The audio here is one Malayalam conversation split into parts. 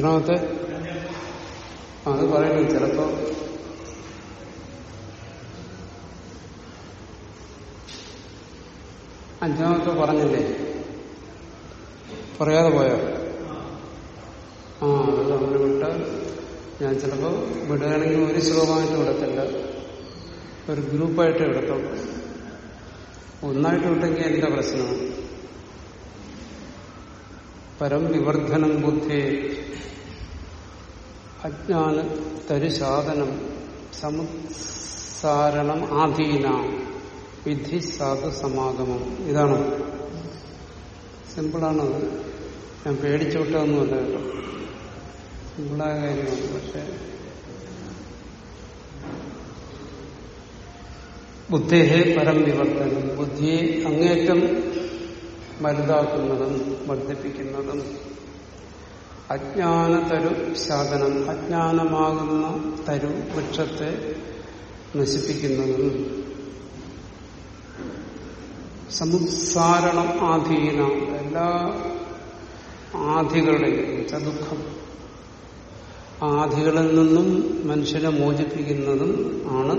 എത്രാമത്തെ? അത് പറയുന്നു ചിലപ്പോ. അഞ്ചാമത്തെ പറഞ്ഞില്ലേ? പറയാതെ പോയോ? ആ അത് അങ്ങനെ വിട്ടാൽ ഞാൻ ചിലപ്പോൾ വിടുകയാണെങ്കിൽ ഒരു ശ്ലോകമായിട്ട് വിടത്തില്ല. ഒരു ഗ്രൂപ്പായിട്ട് വിടത്തുള്ളൂ. ഒന്നായിട്ട് വിട്ടെങ്കിൽ എന്റെ പ്രശ്നമാണ് പരം വിവർദ്ധനം ബുദ്ധി. അജ്ഞാന തരുശാദനം സമുത്സാരണം ആധീന. വിധി സാധു സമാഗമം. ഇതാണ്. സിമ്പിളാണ് ഞാൻ പേടിച്ചു വിട്ടതൊന്നുമല്ല കേട്ടോ. സിമ്പിളായ കാര്യമാണ്. പക്ഷെ ബുദ്ധേഹേ പരം വിവർത്തനം ബുദ്ധിയെ അങ്ങേറ്റം വലുതാക്കുന്നതും വർദ്ധിപ്പിക്കുന്നതും അജ്ഞാന തരു ശാതനം അജ്ഞാനമാകുന്ന തരു വൃക്ഷത്തെ നശിപ്പിക്കുന്നതും. സമുത്സാരണം ആധീന എല്ലാ ആധികളുടെയും ചതുഃഖം ആധികളിൽ നിന്നും മനുഷ്യനെ മോചിപ്പിക്കുന്നതും ആണ്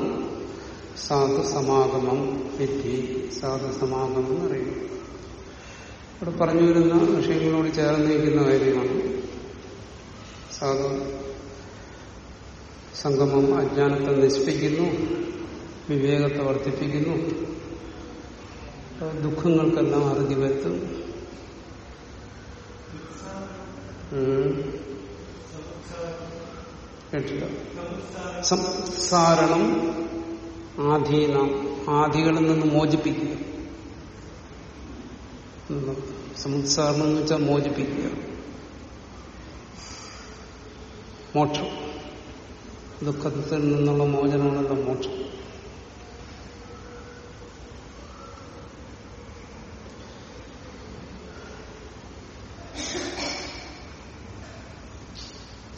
സാധുസമാഗമം വിധി. സാധുസമാഗമം സമാഗമം എന്നറിയുന്നു ഇവിടെ പറഞ്ഞു വരുന്ന വിഷയങ്ങളോട് ചേർന്ന് നിൽക്കുന്ന കാര്യമാണ്. സാധു സംഗമം അജ്ഞാനത്തെ നശിപ്പിക്കുന്നു വിവേകത്തെ വർദ്ധിപ്പിക്കുന്നു ദുഃഖങ്ങൾക്കെല്ലാം അറുതി വരുത്തും. കേട്ടില്ല. സംസാരണം ആധീനം ആധികളിൽ നിന്ന് മോചിപ്പിക്കുക. സമുത്സാരണം എന്ന് വെച്ചാൽ മോചിപ്പിക്കുക. മോക്ഷം. ദുഃഖത്തിൽ നിന്നുള്ള മോചനമാണല്ലോ മോക്ഷം?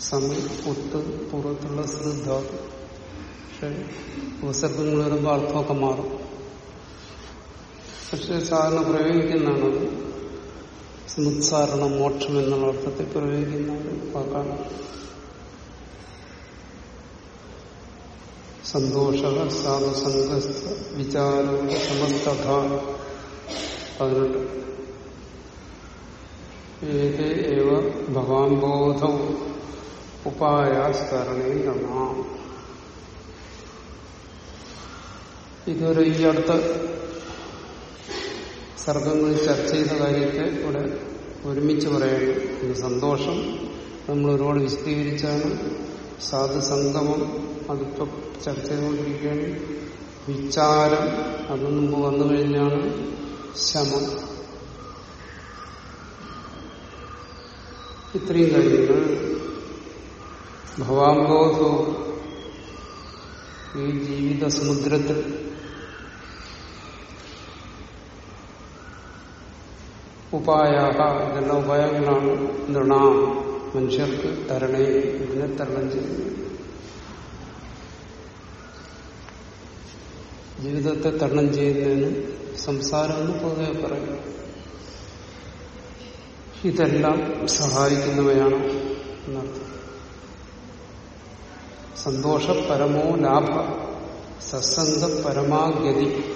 സമയം ഒട്ട് പുറത്തുള്ള ശ്രദ്ധ. പക്ഷെ ഉപസർഗങ്ങൾ വരുമ്പോൾ അർത്ഥമൊക്കെ മാറും. പക്ഷെ സാധാരണ പ്രയോഗിക്കുന്നതാണ്. സമുത്സാരണ മോക്ഷം എന്നുള്ള അർത്ഥത്തിൽ പ്രയോഗിക്കുന്ന ഒരു വാക്കാണ്. സന്തോഷ സാധുസംഗസ്ഥ വിചാരങ്ങളുടെ സമസ്തഥ പതിനെട്ട്. ഏതേ ഏവ ഭഗവാൻബോധവും ഉപായാസ്കരണേ നമ. ഇതൊരു ഈ അടുത്ത സർഗങ്ങളിൽ ചർച്ച ചെയ്ത കാര്യത്തെ ഇവിടെ ഒരുമിച്ച് പറയണം ഇത് സന്തോഷം നമ്മൾ ഒരുപാട് വിശദീകരിച്ചാണ്. സാധുസംഗമം അതിപ്പോ ചർച്ച ചെയ്തുകൊണ്ടിരിക്കുകയാണ്. വിചാരം അത് മുമ്പ് വന്നു കഴിഞ്ഞാണ് ശമം. ഇത്രയും കാര്യങ്ങൾ ഭവാംബോധവും ഈ ജീവിത സമുദ്രത്തിൽ ഉപായാഹ ഇതെല്ലാം ഉപായങ്ങളാണ്. നൃണ മനുഷ്യർക്ക് തരണേ ഇതിനെ തരണം ചെയ്യുന്നു. ജീവിതത്തെ തരണം ചെയ്യുന്നതിന് സംസാരം എന്ന് പൊതുവെ പറയും. ഇതെല്ലാം സഹായിക്കുന്നവയാണ് എന്നർത്ഥം. സന്തോഷ പരമോ ലാഭ സത്സംഗ പരമാഗതി.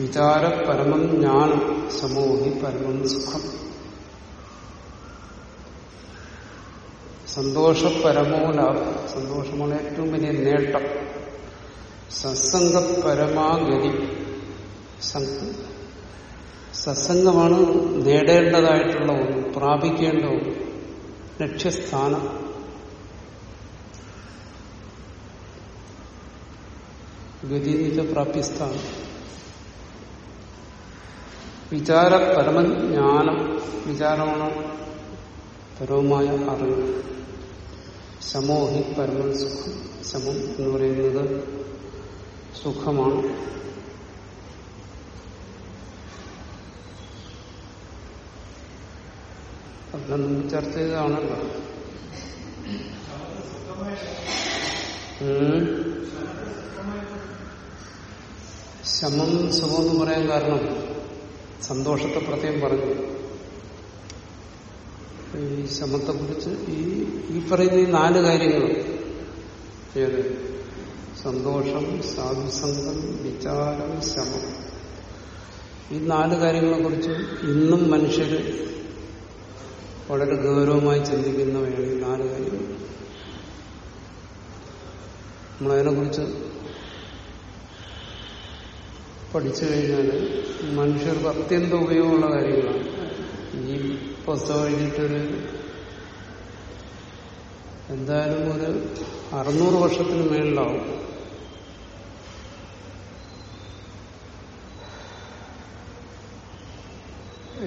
വിചാര പരമം ജ്ഞാനം സമൂഹി പരമം സുഖം. സന്തോഷപരമോ ലാഭം? സന്തോഷമാണ് ഏറ്റവും വലിയ നേട്ടം. സത്സംഗ പരമാഗതി സത്സംഗമാണ് നേടേണ്ടതായിട്ടുള്ള ഒന്ന് പ്രാപിക്കേണ്ട ഒന്ന് ലക്ഷ്യസ്ഥാനം. ഗതി പ്രാപ്യസ്ഥാനം വിചാര പരമജ്ഞാനം വിചാരമാണ് പരവുമായ അറിവ്. ശമോഹി പരമൻ സുഖം. ശമം എന്ന് പറയുന്നത് സുഖമാണ്. അതെല്ലാം നമ്മൾ ചർച്ച ചെയ്തതാണല്ലോ. ശമം സുഖം എന്ന് പറയാൻ കാരണം സന്തോഷത്തെ പ്രത്യേകം പറഞ്ഞു. ഈ ശമത്തെ കുറിച്ച് ഈ ഈ പറയുന്ന ഈ നാല് കാര്യങ്ങൾ ഏത്? സന്തോഷം സാധുസംഗം വിചാരം ശമം ഈ നാല് കാര്യങ്ങളെ കുറിച്ച് ഇന്നും മനുഷ്യർ വളരെ ഗൗരവമായി ചിന്തിക്കുന്നവയാണ് ഈ നാല് കാര്യങ്ങൾ. നമ്മളതിനെക്കുറിച്ച് പഠിച്ചു കഴിഞ്ഞാൽ മനുഷ്യർക്ക് അത്യന്തം ഉപയോഗമുള്ള കാര്യങ്ങളാണ്. ഈ പുസ്തകം കഴിഞ്ഞിട്ടൊരു എന്തായാലും ഒരു അറുന്നൂറ് വർഷത്തിന് മേളിലാവും.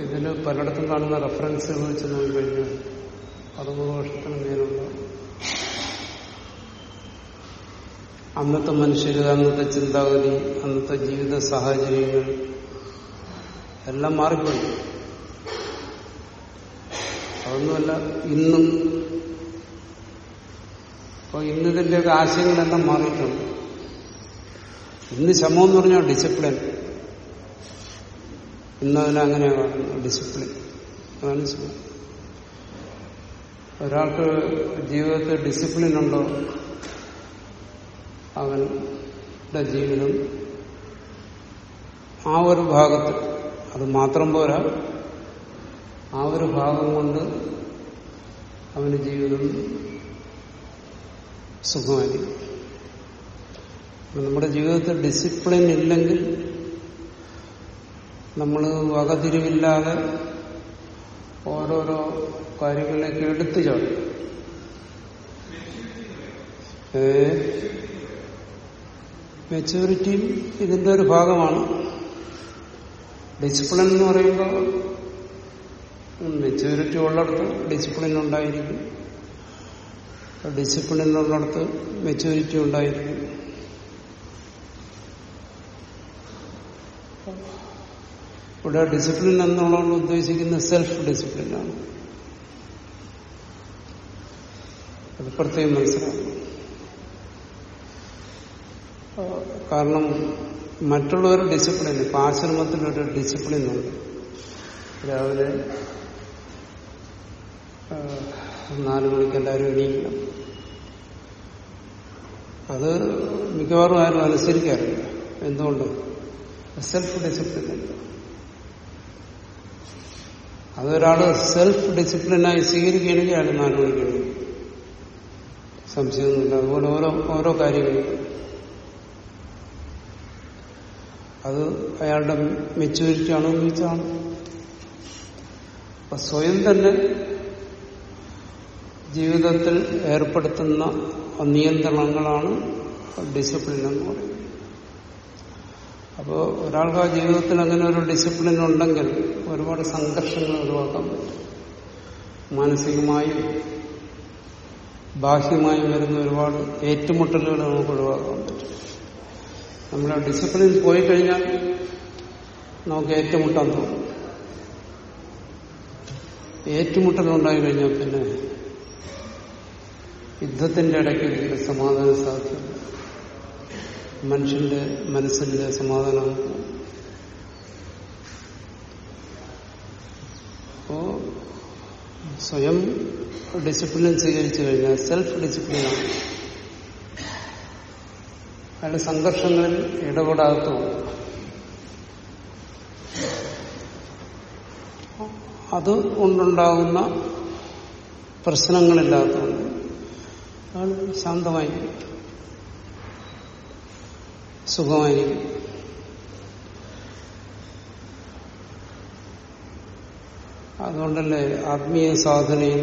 ഇതിന് പലയിടത്തും കാണുന്ന റെഫറൻസുകൾ വെച്ച് നോക്കിക്കഴിഞ്ഞാൽ അറുന്നൂറ് വർഷത്തിന് മേലുള്ള അന്നത്തെ മനുഷ്യർ അന്നത്തെ ചിന്താഗതി അന്നത്തെ ജീവിത സാഹചര്യങ്ങൾ എല്ലാം മാറിപ്പോയി. അതൊന്നുമല്ല ഇന്നും അപ്പൊ ഇന്നതിന്റെയൊക്കെ ആശയങ്ങളെല്ലാം മാറിയിട്ടുണ്ട്. ഇന്ന് ശമം എന്ന് പറഞ്ഞാൽ ഡിസിപ്ലിൻ ഇന്നതിനെ അങ്ങനെയാണ് ഡിസിപ്ലിൻ അതാണ് ഒരാൾക്ക് ജീവിതത്തിൽ ഡിസിപ്ലിൻ ഉണ്ടോ? അവന്റെ ജീവിതം ആ ഒരു ഭാഗത്ത് അത് മാത്രം പോരാ. ആ ഒരു ഭാഗം കൊണ്ട് അവന് ജീവിതം സുഖമായിരിക്കും. നമ്മുടെ ജീവിതത്തിൽ ഡിസിപ്ലിൻ ഇല്ലെങ്കിൽ നമ്മൾ വകതിരിവില്ലാതെ ഓരോരോ കാര്യങ്ങളിലേക്ക് എടുത്തു ചാടും. മെച്ചൂരിറ്റിയും ഇതിന്റെ ഒരു ഭാഗമാണ്. ഡിസിപ്ലിൻ എന്ന് പറയുമ്പോൾ മെച്ചൂരിറ്റി ഉള്ളിടത്ത് ഡിസിപ്ലിൻ ഉണ്ടായിരിക്കും. ഡിസിപ്ലിൻ ഉള്ളിടത്ത് മെച്ചൂരിറ്റി ഉണ്ടായിരിക്കും. ഇവിടെ ഡിസിപ്ലിൻ എന്നുള്ളത് ഉദ്ദേശിക്കുന്ന സെൽഫ് ഡിസിപ്ലിനാണ് അത് പ്രത്യേകം മനസ്സിലാക്കണം. കാരണം മറ്റുള്ളവർ ഡിസിപ്ലിൻ ഇപ്പൊ ആശ്രമത്തിലൊരു ഡിസിപ്ലിൻ ഉണ്ട്. രാവിലെ നാല് മണിക്ക് എല്ലാവരും എണീക്കണം. അത് മിക്കവാറും ആരും അനുസരിക്കാറില്ല. എന്തുകൊണ്ട്? സെൽഫ് ഡിസിപ്ലിൻ അല്ല അതൊരാൾ സെൽഫ് ഡിസിപ്ലിനായി സ്വീകരിക്കുകയാണെങ്കിൽ അയാൾ നാല് മണിക്ക് സംശയമൊന്നുമില്ല. അതുപോലെ ഓരോ ഓരോ കാര്യങ്ങളും. അത് അയാളുടെ മെച്ചൂരിറ്റി ആണോ എന്ന് ചോദിച്ചാണ് അപ്പൊ സ്വയം തന്നെ ജീവിതത്തിൽ ഏർപ്പെടുത്തുന്ന നിയന്ത്രണങ്ങളാണ് ഡിസിപ്ലിൻ എന്ന് പറയുന്നത്. അപ്പോൾ ഒരാൾക്ക് ആ ജീവിതത്തിൽ അങ്ങനെ ഒരു ഡിസിപ്ലിൻ ഉണ്ടെങ്കിൽ ഒരുപാട് സംഘർഷങ്ങൾ ഒഴിവാക്കാൻ പറ്റും. മാനസികമായും ബാഹ്യമായും വരുന്ന ഒരുപാട് ഏറ്റുമുട്ടലുകൾ നമുക്ക് ഒഴിവാക്കാൻ പറ്റും. നമ്മുടെ ഡിസിപ്ലിൻ പോയി കഴിഞ്ഞാൽ നമുക്ക് ഏറ്റുമുട്ടാൻ തോന്നും. ഏറ്റുമുട്ടൽ ഉണ്ടായി കഴിഞ്ഞാൽ പിന്നെ യുദ്ധത്തിന്റെ ഇടയ്ക്ക് ഇതിന്റെ സമാധാനം സാധ്യത മനുഷ്യന്റെ മനസ്സിന്റെ സമാധാനം. അപ്പോ സ്വയം ഡിസിപ്ലിൻ സ്വീകരിച്ചു കഴിഞ്ഞാൽ സെൽഫ് ഡിസിപ്ലിനാണ് അയാളുടെ സംഘർഷങ്ങളിൽ ഇടപെടാത്തതും അത് കൊണ്ടുണ്ടാകുന്ന പ്രശ്നങ്ങളില്ലാത്തതുകൊണ്ട് അയാൾ ശാന്തമായിരിക്കും. സുഖമായിരിക്കും. അതുകൊണ്ടല്ലേ ആത്മീയ സാധനയിൽ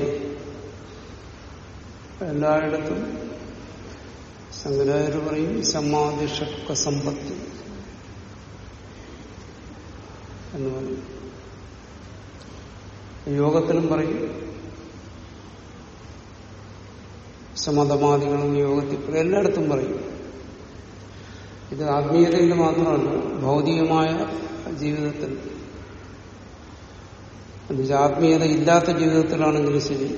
എല്ലായിടത്തും ശങ്കരാചാര്യ പറയും സമാധിഷക്ക സമ്പത്ത് എന്ന് പറയും. യോഗത്തിലും പറയും സമതമാദികളും യോഗത്തിൽ എല്ലായിടത്തും പറയും. ഇത് ആത്മീയതയിൽ മാത്രമല്ല ഭൗതികമായ ജീവിതത്തിൽ. എന്നുവെച്ചാൽ ആത്മീയത ഇല്ലാത്ത ജീവിതത്തിലാണെങ്കിലും ശരി.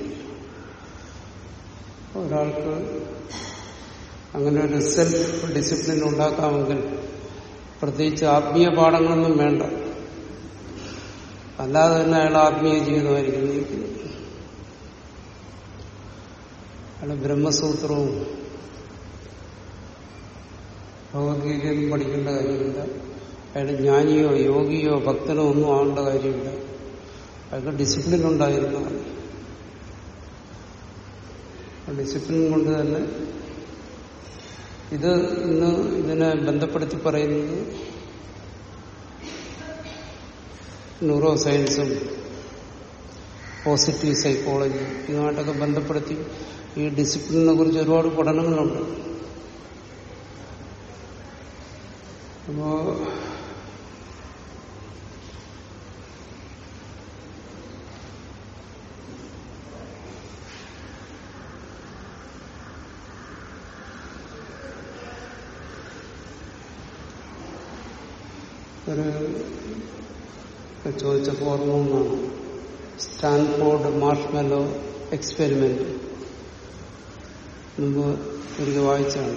ഒരാൾക്ക് അങ്ങനെ ഒരു സെൽഫ് ഡിസിപ്ലിൻ ഉണ്ടാക്കാമെങ്കിൽ പ്രത്യേകിച്ച് ആത്മീയ പാഠങ്ങളൊന്നും വേണ്ട. അല്ലാതെ തന്നെ അയാൾ ആത്മീയ ജീവിതമായിരിക്കും. നയിക്കുന്നത് അയാൾ ബ്രഹ്മസൂത്രവും ഭഗവത്ഗീതയൊന്നും പഠിക്കേണ്ട കാര്യമില്ല. അയാൾ ജ്ഞാനിയോ യോഗിയോ ഭക്തനോ ഒന്നും ആവേണ്ട കാര്യമില്ല. അയാൾക്ക് ഡിസിപ്ലിൻ ഉണ്ടായിരുന്നതാണ് ഡിസിപ്ലിൻ കൊണ്ട് തന്നെ ഇത് ഇന്ന് ഇതിനെ ബന്ധപ്പെടുത്തി പറയുന്നത് ന്യൂറോ സയൻസും പോസിറ്റീവ് സൈക്കോളജി ഇതുമായിട്ടൊക്കെ ബന്ധപ്പെടുത്തി ഈ ഡിസിപ്ലിനെ കുറിച്ച് ഒരുപാട് പഠനങ്ങളുണ്ട്. അപ്പോ ഒരു ചോദിച്ചപ്പോൾ ഓർമ്മ സ്റ്റാൻഫോർഡ് മാർഷ്മെല്ലോ എക്സ്പെരിമെന്റ്. മുമ്പ് എനിക്ക് വായിച്ചാണ്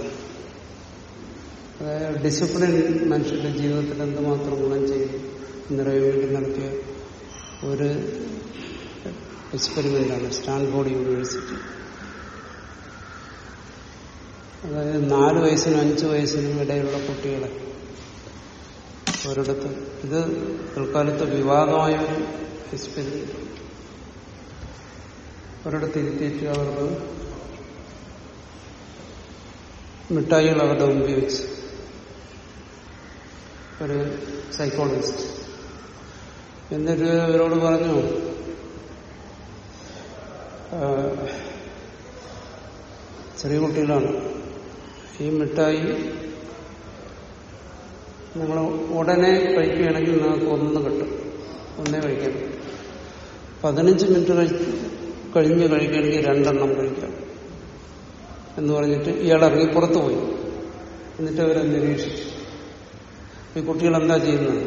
അതായത് ഡിസിപ്ലിൻ മനുഷ്യന്റെ ജീവിതത്തിൽ എന്തുമാത്രം ഗുണം ചെയ്യും എന്നറിയാൻ വേണ്ടി നടത്തിയ ഒരു എക്സ്പെരിമെന്റാണ് സ്റ്റാൻഫോർഡ് യൂണിവേഴ്സിറ്റി. അതായത് നാല് വയസ്സിനും അഞ്ച് വയസ്സിനും ഇടയിലുള്ള കുട്ടികളെ ഒരിടത്ത്. ഇത് തൽക്കാലത്ത് വിവാദമായ ഒരു എക്സ്പെരിമെന്റ് ഒരിടത്ത് ഇരുത്തിയിട്ട് അവർക്ക് മിഠായികൾ അവരുടെ മുമ്പിൽ വെച്ച്. ഒരു സൈക്കോളജിസ്റ്റ് എന്നിട്ട് അവരോട് പറഞ്ഞു ചെറിയ കുട്ടികളാണ്. ഈ മിഠായി നിങ്ങൾ ഉടനെ കഴിക്കുകയാണെങ്കിൽ നിങ്ങൾക്ക് ഒന്ന് കിട്ടും. ഒന്നേ കഴിക്കാം പതിനഞ്ച് മിനിറ്റ് കഴി- കഴിഞ്ഞ് കഴിക്കുകയാണെങ്കിൽ രണ്ടെണ്ണം കഴിക്കാം. എന്ന് പറഞ്ഞിട്ട് ഇയാൾ ഇറങ്ങി പുറത്തു പോയി. എന്നിട്ട് അവരെ നിരീക്ഷിച്ചു. ഈ കുട്ടികൾ എന്താ ചെയ്യുന്നത്?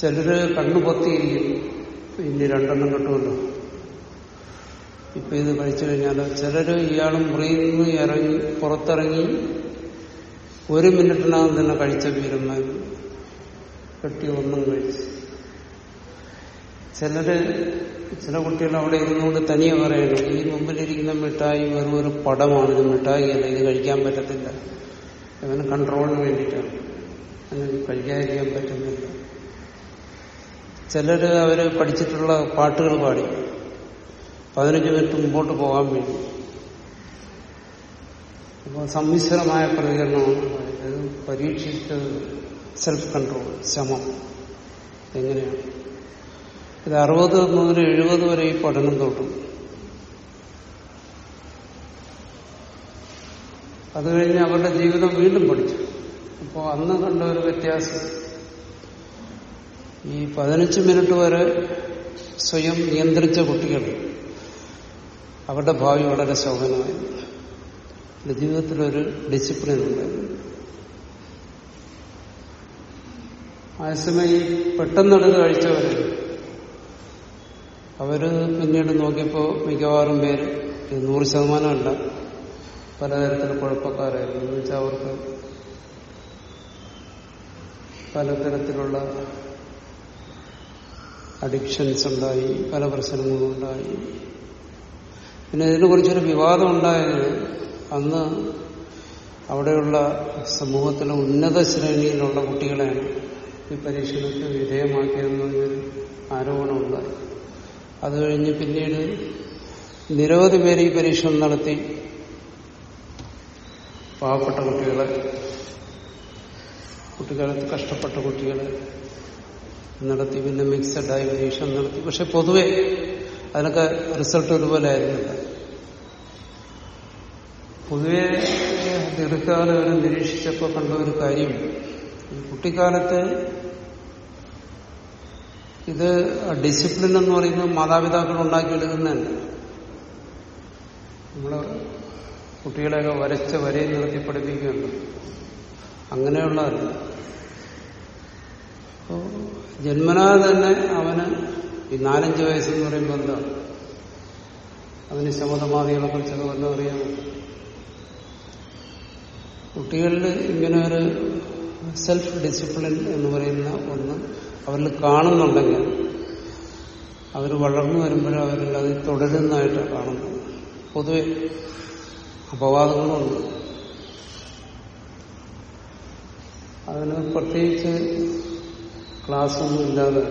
ചിലര് കണ്ണു പൊത്തിയിരിക്കും. ഇനി രണ്ടെണ്ണം കിട്ടുമല്ലോ. ഇപ്പൊ ഇത് കഴിച്ചു കഴിഞ്ഞാൽ ചിലര് ഇയാളും മുറിയിൽ നിന്ന് ഇറങ്ങി പുറത്തിറങ്ങി ഒരു മിനിറ്റിനകം തന്നെ കഴിച്ച വീരന്മാർ കെട്ടി ഒന്നും കഴിച്ചു. ചിലര് ചില കുട്ടികൾ അവിടെ ഇരുന്നുകൊണ്ട് തനിയെ പറയണം ഈ മുമ്പിലിരിക്കുന്ന മിഠായി വെറും ഒരു പടമാണ് ഇത് മിഠായി അല്ല ഇത് കഴിക്കാൻ പറ്റത്തില്ല. അവന് കൺട്രോളിന് വേണ്ടിയിട്ടാണ്. അങ്ങനെ കഴിക്കാതിരിക്കാൻ പറ്റുന്നില്ല. ചിലര് അവർ പഠിച്ചിട്ടുള്ള പാട്ടുകൾ പാടി. പതിനഞ്ച് മിനിറ്റ് മുമ്പോട്ട് പോകാൻ വേണ്ടി. അപ്പോൾ സമ്മിശ്രമായ പ്രതികരണമാണ് ഇത് പരീക്ഷിച്ച് സെൽഫ് കൺട്രോൾ ശമം എങ്ങനെയാണ്? ഇത് അറുപത് മുതൽ എഴുപത് വരെ ഈ പഠനം തൊട്ടും അത് കഴിഞ്ഞ് അവരുടെ ജീവിതം വീണ്ടും പഠിച്ചു. അപ്പോൾ അന്ന് കണ്ട ഒരു വ്യത്യാസം. ഈ പതിനഞ്ച് മിനിറ്റ് വരെ സ്വയം നിയന്ത്രിച്ച കുട്ടികൾ അവരുടെ ഭാവി വളരെ അവരുടെ ജീവിതത്തിലൊരു ഡിസിപ്ലിൻ ഉണ്ടായിരുന്നു. അതേസമയം ഈ പെട്ടെന്നെടുത്ത് കഴിച്ചവര് അവർ പിന്നീട് നോക്കിയപ്പോ മിക്കവാറും പേര് ഇത് നൂറ് ശതമാനമല്ല. പലതരത്തിൽ കുഴപ്പക്കാരായിരുന്നു എന്ന് വെച്ചാൽ അവർക്ക് പലതരത്തിലുള്ള അഡിക്ഷൻസ് ഉണ്ടായി പല പ്രശ്നങ്ങളും ഉണ്ടായി. പിന്നെ ഇതിനെ കുറിച്ചൊരു വിവാദം ഉണ്ടായത് അന്ന് അവിടെയുള്ള സമൂഹത്തിലെ ഉന്നത ശ്രേണിയിലുള്ള കുട്ടികളെയാണ്. ഈ പരീക്ഷണത്തിന് വിധേയമാക്കിയതെന്നൊരു ആരോപണമുണ്ടായി അത് കഴിഞ്ഞ് പിന്നീട് നിരവധി പേര് ഈ പരീക്ഷണം നടത്തി. പാവപ്പെട്ട കുട്ടികളെ കുട്ടികളെ കഷ്ടപ്പെട്ട കുട്ടികളെ നടത്തി പിന്നെ മിക്സഡായി പരീക്ഷണം നടത്തി. പക്ഷെ പൊതുവെ അതിനൊക്കെ റിസൾട്ട് ഒരുപോലെ ആയിരുന്നില്ല. പൊതുവെ ദീർഘകാലം അവരെ നിരീക്ഷിച്ചപ്പോൾ കണ്ട ഒരു കാര്യം കുട്ടിക്കാലത്ത് ഇത് ഡിസിപ്ലിൻ എന്ന് പറയുന്നത് മാതാപിതാക്കൾ ഉണ്ടാക്കിയെടുക്കുന്നതല്ല. നമ്മൾ കുട്ടികളെയൊക്കെ വരച്ച വരയിൽ നിർത്തി പഠിപ്പിക്കുകയുണ്ട് അങ്ങനെയുള്ളതല്ല. അപ്പോ ജന്മനാ തന്നെ അവന് ഈ നാലഞ്ച് വയസ്സെന്ന് പറയുമ്പോൾ എന്താ? അതിന് ശമതമാദികളെ കുറിച്ചൊക്കെ വല്ലതും കുട്ടികളിൽ ഇങ്ങനെ ഒരു സെൽഫ് ഡിസിപ്ലിൻ എന്ന് പറയുന്ന ഒന്ന് അവരിൽ കാണുന്നുണ്ടെങ്കിൽ അവർ വളർന്നു വരുമ്പോഴും അവരിൽ അത് തുടരുന്നതായിട്ടാണ് കാണുന്നത് പൊതുവെ അപവാദങ്ങളുണ്ട്. അതിന് പ്രത്യേകിച്ച് ക്ലാസ്സൊന്നും ഇല്ലാതെ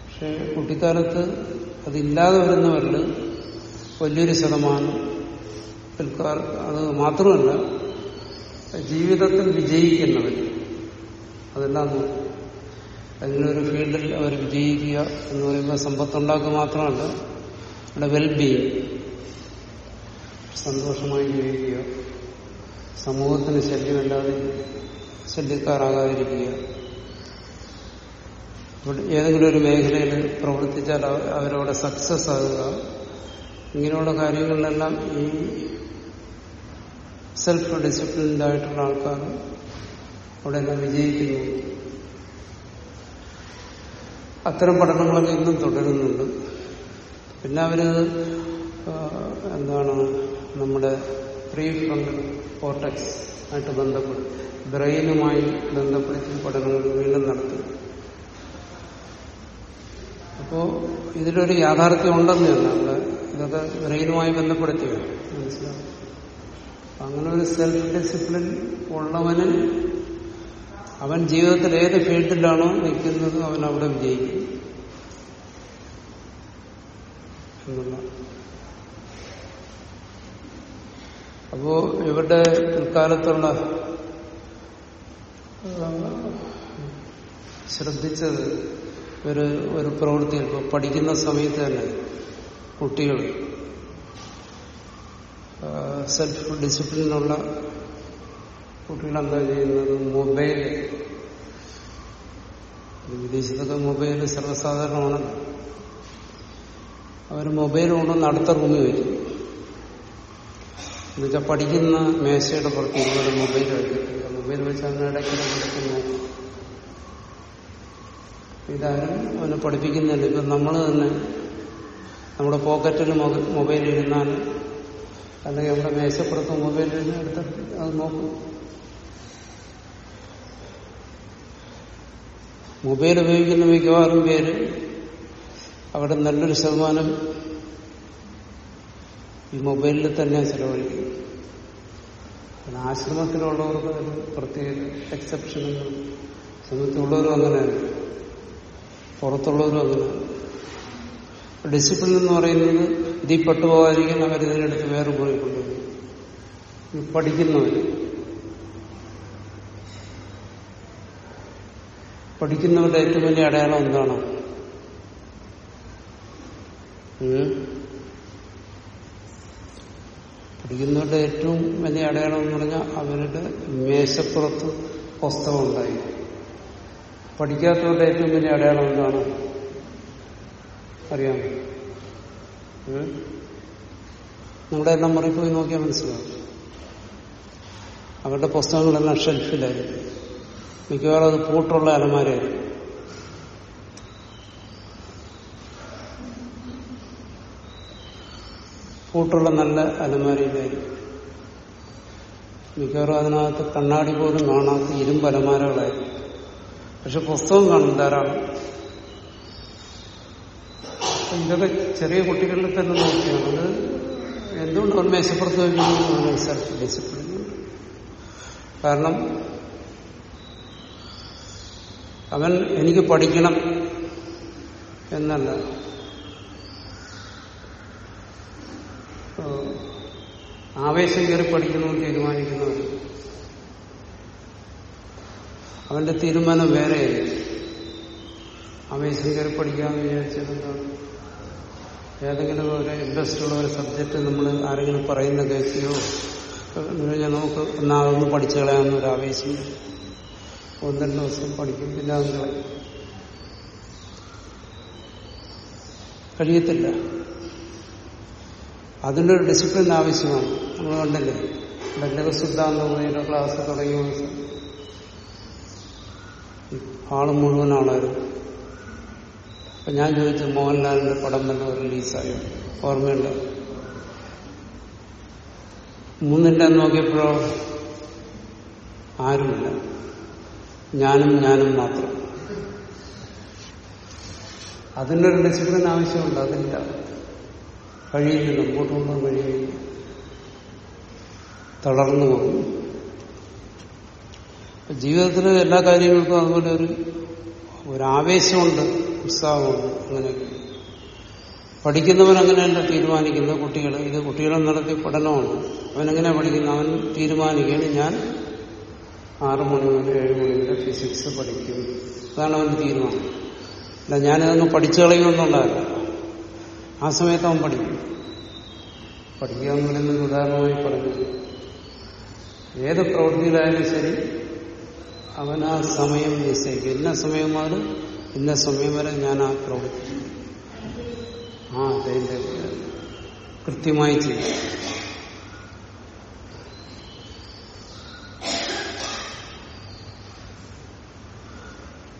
പക്ഷെ കുട്ടിക്കാലത്ത് അതില്ലാതെ വരുന്നവരിൽ വലിയൊരു ശതമാനം പിൽക്കാർ അത് മാത്രമല്ല ജീവിതത്തിൽ വിജയിക്കുന്നവർ അതെല്ലാം അതിനൊരു ഫീൽഡിൽ അവർ വിജയിക്കുക എന്ന് പറയുമ്പോൾ സമ്പത്തുണ്ടാക്കുക മാത്രമല്ല അവിടെ വെൽബീയിങ് സന്തോഷമായി ജീവിക്കുക സമൂഹത്തിന് ശല്യമല്ലാതെ ശല്യക്കാരാകാതിരിക്കുക. ഏതെങ്കിലും ഒരു മേഖലയിൽ പ്രവർത്തിച്ചാൽ അവ- അവരവിടെ സക്സസ് ആകുക. ഇങ്ങനെയുള്ള കാര്യങ്ങളിലെല്ലാം ഈ സെൽഫ് ഡിസിപ്ലിൻഡ് ആയിട്ടുള്ള ആൾക്കാർ അവിടെ എല്ലാം വിജയിക്കുന്നു അത്തരം പഠനങ്ങളൊക്കെ ഇന്നും തുടരുന്നുണ്ട്. പിന്നെ അവർ എന്താണ് നമ്മുടെ പ്രീ ഫ്രണ്ടൽ കോർട്ടക്സ് ആയിട്ട് ബന്ധപ്പെടും. ബ്രെയിനുമായി ബന്ധപ്പെടുത്തി പഠനങ്ങൾ വീണ്ടും നടത്തും. അപ്പോ ഇതിലൊരു യാഥാർത്ഥ്യം ഉണ്ടെന്ന് തന്നെ. ഇതൊക്കെ ബ്രെയിനുമായി ബന്ധപ്പെടുത്തിയാണ് മനസ്സിലാവും അങ്ങനെ ഒരു സെൽഫ് ഡിസിപ്ലിൻ ഉള്ളവന് അവൻ ജീവിതത്തിൽ ഏത് ഫീൽഡിലാണോ നിൽക്കുന്നത് അവൻ അവിടെ വിജയിക്കും. എന്നുള്ള. അപ്പോ ഇവരുടെ പിൽക്കാലത്തുള്ള ശ്രദ്ധിച്ചത് ഒരു ഒരു പ്രവൃത്തി ഇപ്പോൾ പഠിക്കുന്ന സമയത്ത് തന്നെ കുട്ടികൾ സെൽഫ് ഡിസിപ്ലിനുള്ള കുട്ടികൾ എന്താ ചെയ്യുന്നത്? മൊബൈൽ വിദേശത്തൊക്കെ മൊബൈൽ സർവസാധാരണമാണ്. അവർ മൊബൈൽ കൊണ്ടുവന്ന് അടുത്ത റൂമിൽ വരും. എന്നുവെച്ചാൽ പഠിക്കുന്ന മേശയുടെ പുറത്ത് ഇതുപോലെ മൊബൈൽ വയ്ക്കത്തില്ല മൊബൈൽ വെച്ച് ഇടയ്ക്ക് നോക്കും ഇതാരും അവനെ പഠിപ്പിക്കുന്നില്ല. ഇപ്പം നമ്മൾ തന്നെ നമ്മുടെ പോക്കറ്റിൽ മൊബൈൽ ഇരുന്നാൽ അല്ലെങ്കിൽ നമ്മുടെ മേശപ്പുറത്ത് മൊബൈൽ നിന്ന് എടുത്ത് അത് നോക്കും. മൊബൈൽ ഉപയോഗിക്കുന്ന മിക്കവാറും പേര് അവിടെ നല്ലൊരു ശതമാനം ഈ മൊബൈലിൽ തന്നെ ചെലവഴിക്കും. ആശ്രമത്തിലുള്ളവർക്ക് പ്രത്യേക എക്സെപ്ഷനുകൾ സമയത്തുള്ളവരും അങ്ങനെയാണ്. പുറത്തുള്ളവരും അങ്ങനെയാണ്. ഡിസിപ്ലിൻ എന്ന് പറയുന്നത് ഇതിൽ പെട്ടുപോകാതിരിക്കാൻ അവരിതിനെടുത്ത് വേറെ മുറി കൊണ്ടുവരും ഈ പഠിക്കുന്നവർ പഠിക്കുന്നവരുടെ ഏറ്റവും വലിയ അടയാളം എന്താണ്? പഠിക്കുന്നവരുടെ ഏറ്റവും വലിയ അടയാളം എന്ന് പറഞ്ഞാൽ അവരുടെ മേശപ്പുറത്ത് പുസ്തകം ഉണ്ടായി പഠിക്കാത്തവരുടെ ഏറ്റവും വലിയ അടയാളം എന്താണ്? അറിയാമോ? നിങ്ങളുടെ എല്ലാം മുറി പോയി നോക്കിയാൽ മനസ്സിലാവും. അവരുടെ പുസ്തകങ്ങളെല്ലാം ഷെൽഫിലായിരുന്നു മിക്കവാറും അത് പൂട്ടുള്ള അലമാരയായിരിക്കും. പൂട്ടുള്ള നല്ല അലമാരയിലായിരുന്നു മിക്കവാറും അതിനകത്ത് കണ്ണാടി പോലും കാണാത്ത ഇരുമ്പ് അലമാരകളായിരുന്നു പക്ഷെ പുസ്തകം കാണും ധാരാളം ഇതൊക്കെ ചെറിയ കുട്ടികളിൽ തന്നെ നോക്കിയാണ് അത് എന്തുകൊണ്ട് അവൻ മേശപ്പുറത്ത് വയ്ക്കുന്നു സെൽഫ് ഡിസിപ്ലിൻ. കാരണം അവൻ എനിക്ക് പഠിക്കണം എന്നല്ല. ആവേശം കയറി പഠിക്കണമെന്ന് തീരുമാനിക്കുന്നവർ അവന്റെ തീരുമാനം വേറെ ആവേശം കയറി പഠിക്കാമെന്ന് വിചാരിച്ചത് എന്താണ്? ഏതെങ്കിലും ഒരു ഇൻട്രസ്റ്റ് ഉള്ള ഒരു സബ്ജക്റ്റ് നമ്മൾ ആരെങ്കിലും പറയുന്ന കേൾക്കുകയോ എന്ന് കഴിഞ്ഞാൽ നമുക്ക് ഒന്നാമൊന്ന് പഠിച്ചു കളയാമെന്നൊരു ആവേശം. ഒന്ന് രണ്ട് ദിവസം പഠിക്കും പിന്നെ അത് കളയും. കഴിയത്തില്ല. അതിന്റെ ഒരു ഡിസിപ്ലിൻ ആവശ്യമാണ്. നമ്മൾ കണ്ടില്ലേ? ബന്ധക സിദ്ധാന്തയുടെ ക്ലാസ് തുടങ്ങിയ ആൾ മുഴുവൻ ആളായിരുന്നു. അപ്പൊ ഞാൻ ചോദിച്ചു മോഹൻലാലിന്റെ പടം തന്നെ റിലീസായോ ഓർമ്മയുണ്ട്? അന്ന് നോക്കിയപ്പോഴോ ആരുമില്ല. ഞാനും ഞാനും മാത്രം. അതിനൊരു ഡിസിപ്ലിൻ ആവശ്യമുണ്ട് അതില്ല. കഴിയുന്നില്ല മുമ്പോട്ട് കൊണ്ടുപോകാൻ കഴിയുന്നില്ല തളർന്നു പോകും. ജീവിതത്തിൽ എല്ലാ കാര്യങ്ങൾക്കും അതുപോലെ ഒരു ഒരു ആവേശമുണ്ട്. ഉത്സാഹമുണ്ട് അങ്ങനെയൊക്കെ പഠിക്കുന്നവൻ അങ്ങനെയല്ല തീരുമാനിക്കുന്നത് കുട്ടികൾ. ഇത് കുട്ടികളെ നടത്തി പഠനമാണ്. അവനെങ്ങനെ പഠിക്കുന്നു? അവൻ തീരുമാനിക്കുകയാണ്. ഞാൻ ആറു മണി മുതൽ ഏഴ് മണി വരെ ഫിസിക്സ് പഠിക്കും. അതാണ് അവൻ തീരുമാനം. അല്ല ഞാനിതൊന്ന് പഠിച്ചു കളയുമെന്നുള്ളതല്ല. ആ സമയത്ത് അവൻ പഠിക്കും. പഠിക്കുക എന്ന് ഉദാഹരണമായി പറഞ്ഞു. ഏത് പ്രവൃത്തിയിലായാലും ശരി അവൻ ആ സമയം നിശ്ചയിക്കും. എല്ലാ സമയം ഇന്ന സമയം വരെ ഞാൻ ആ പ്രവൃത്തി ആ അതിന്റെ കൃത്യമായി ചെയ്യും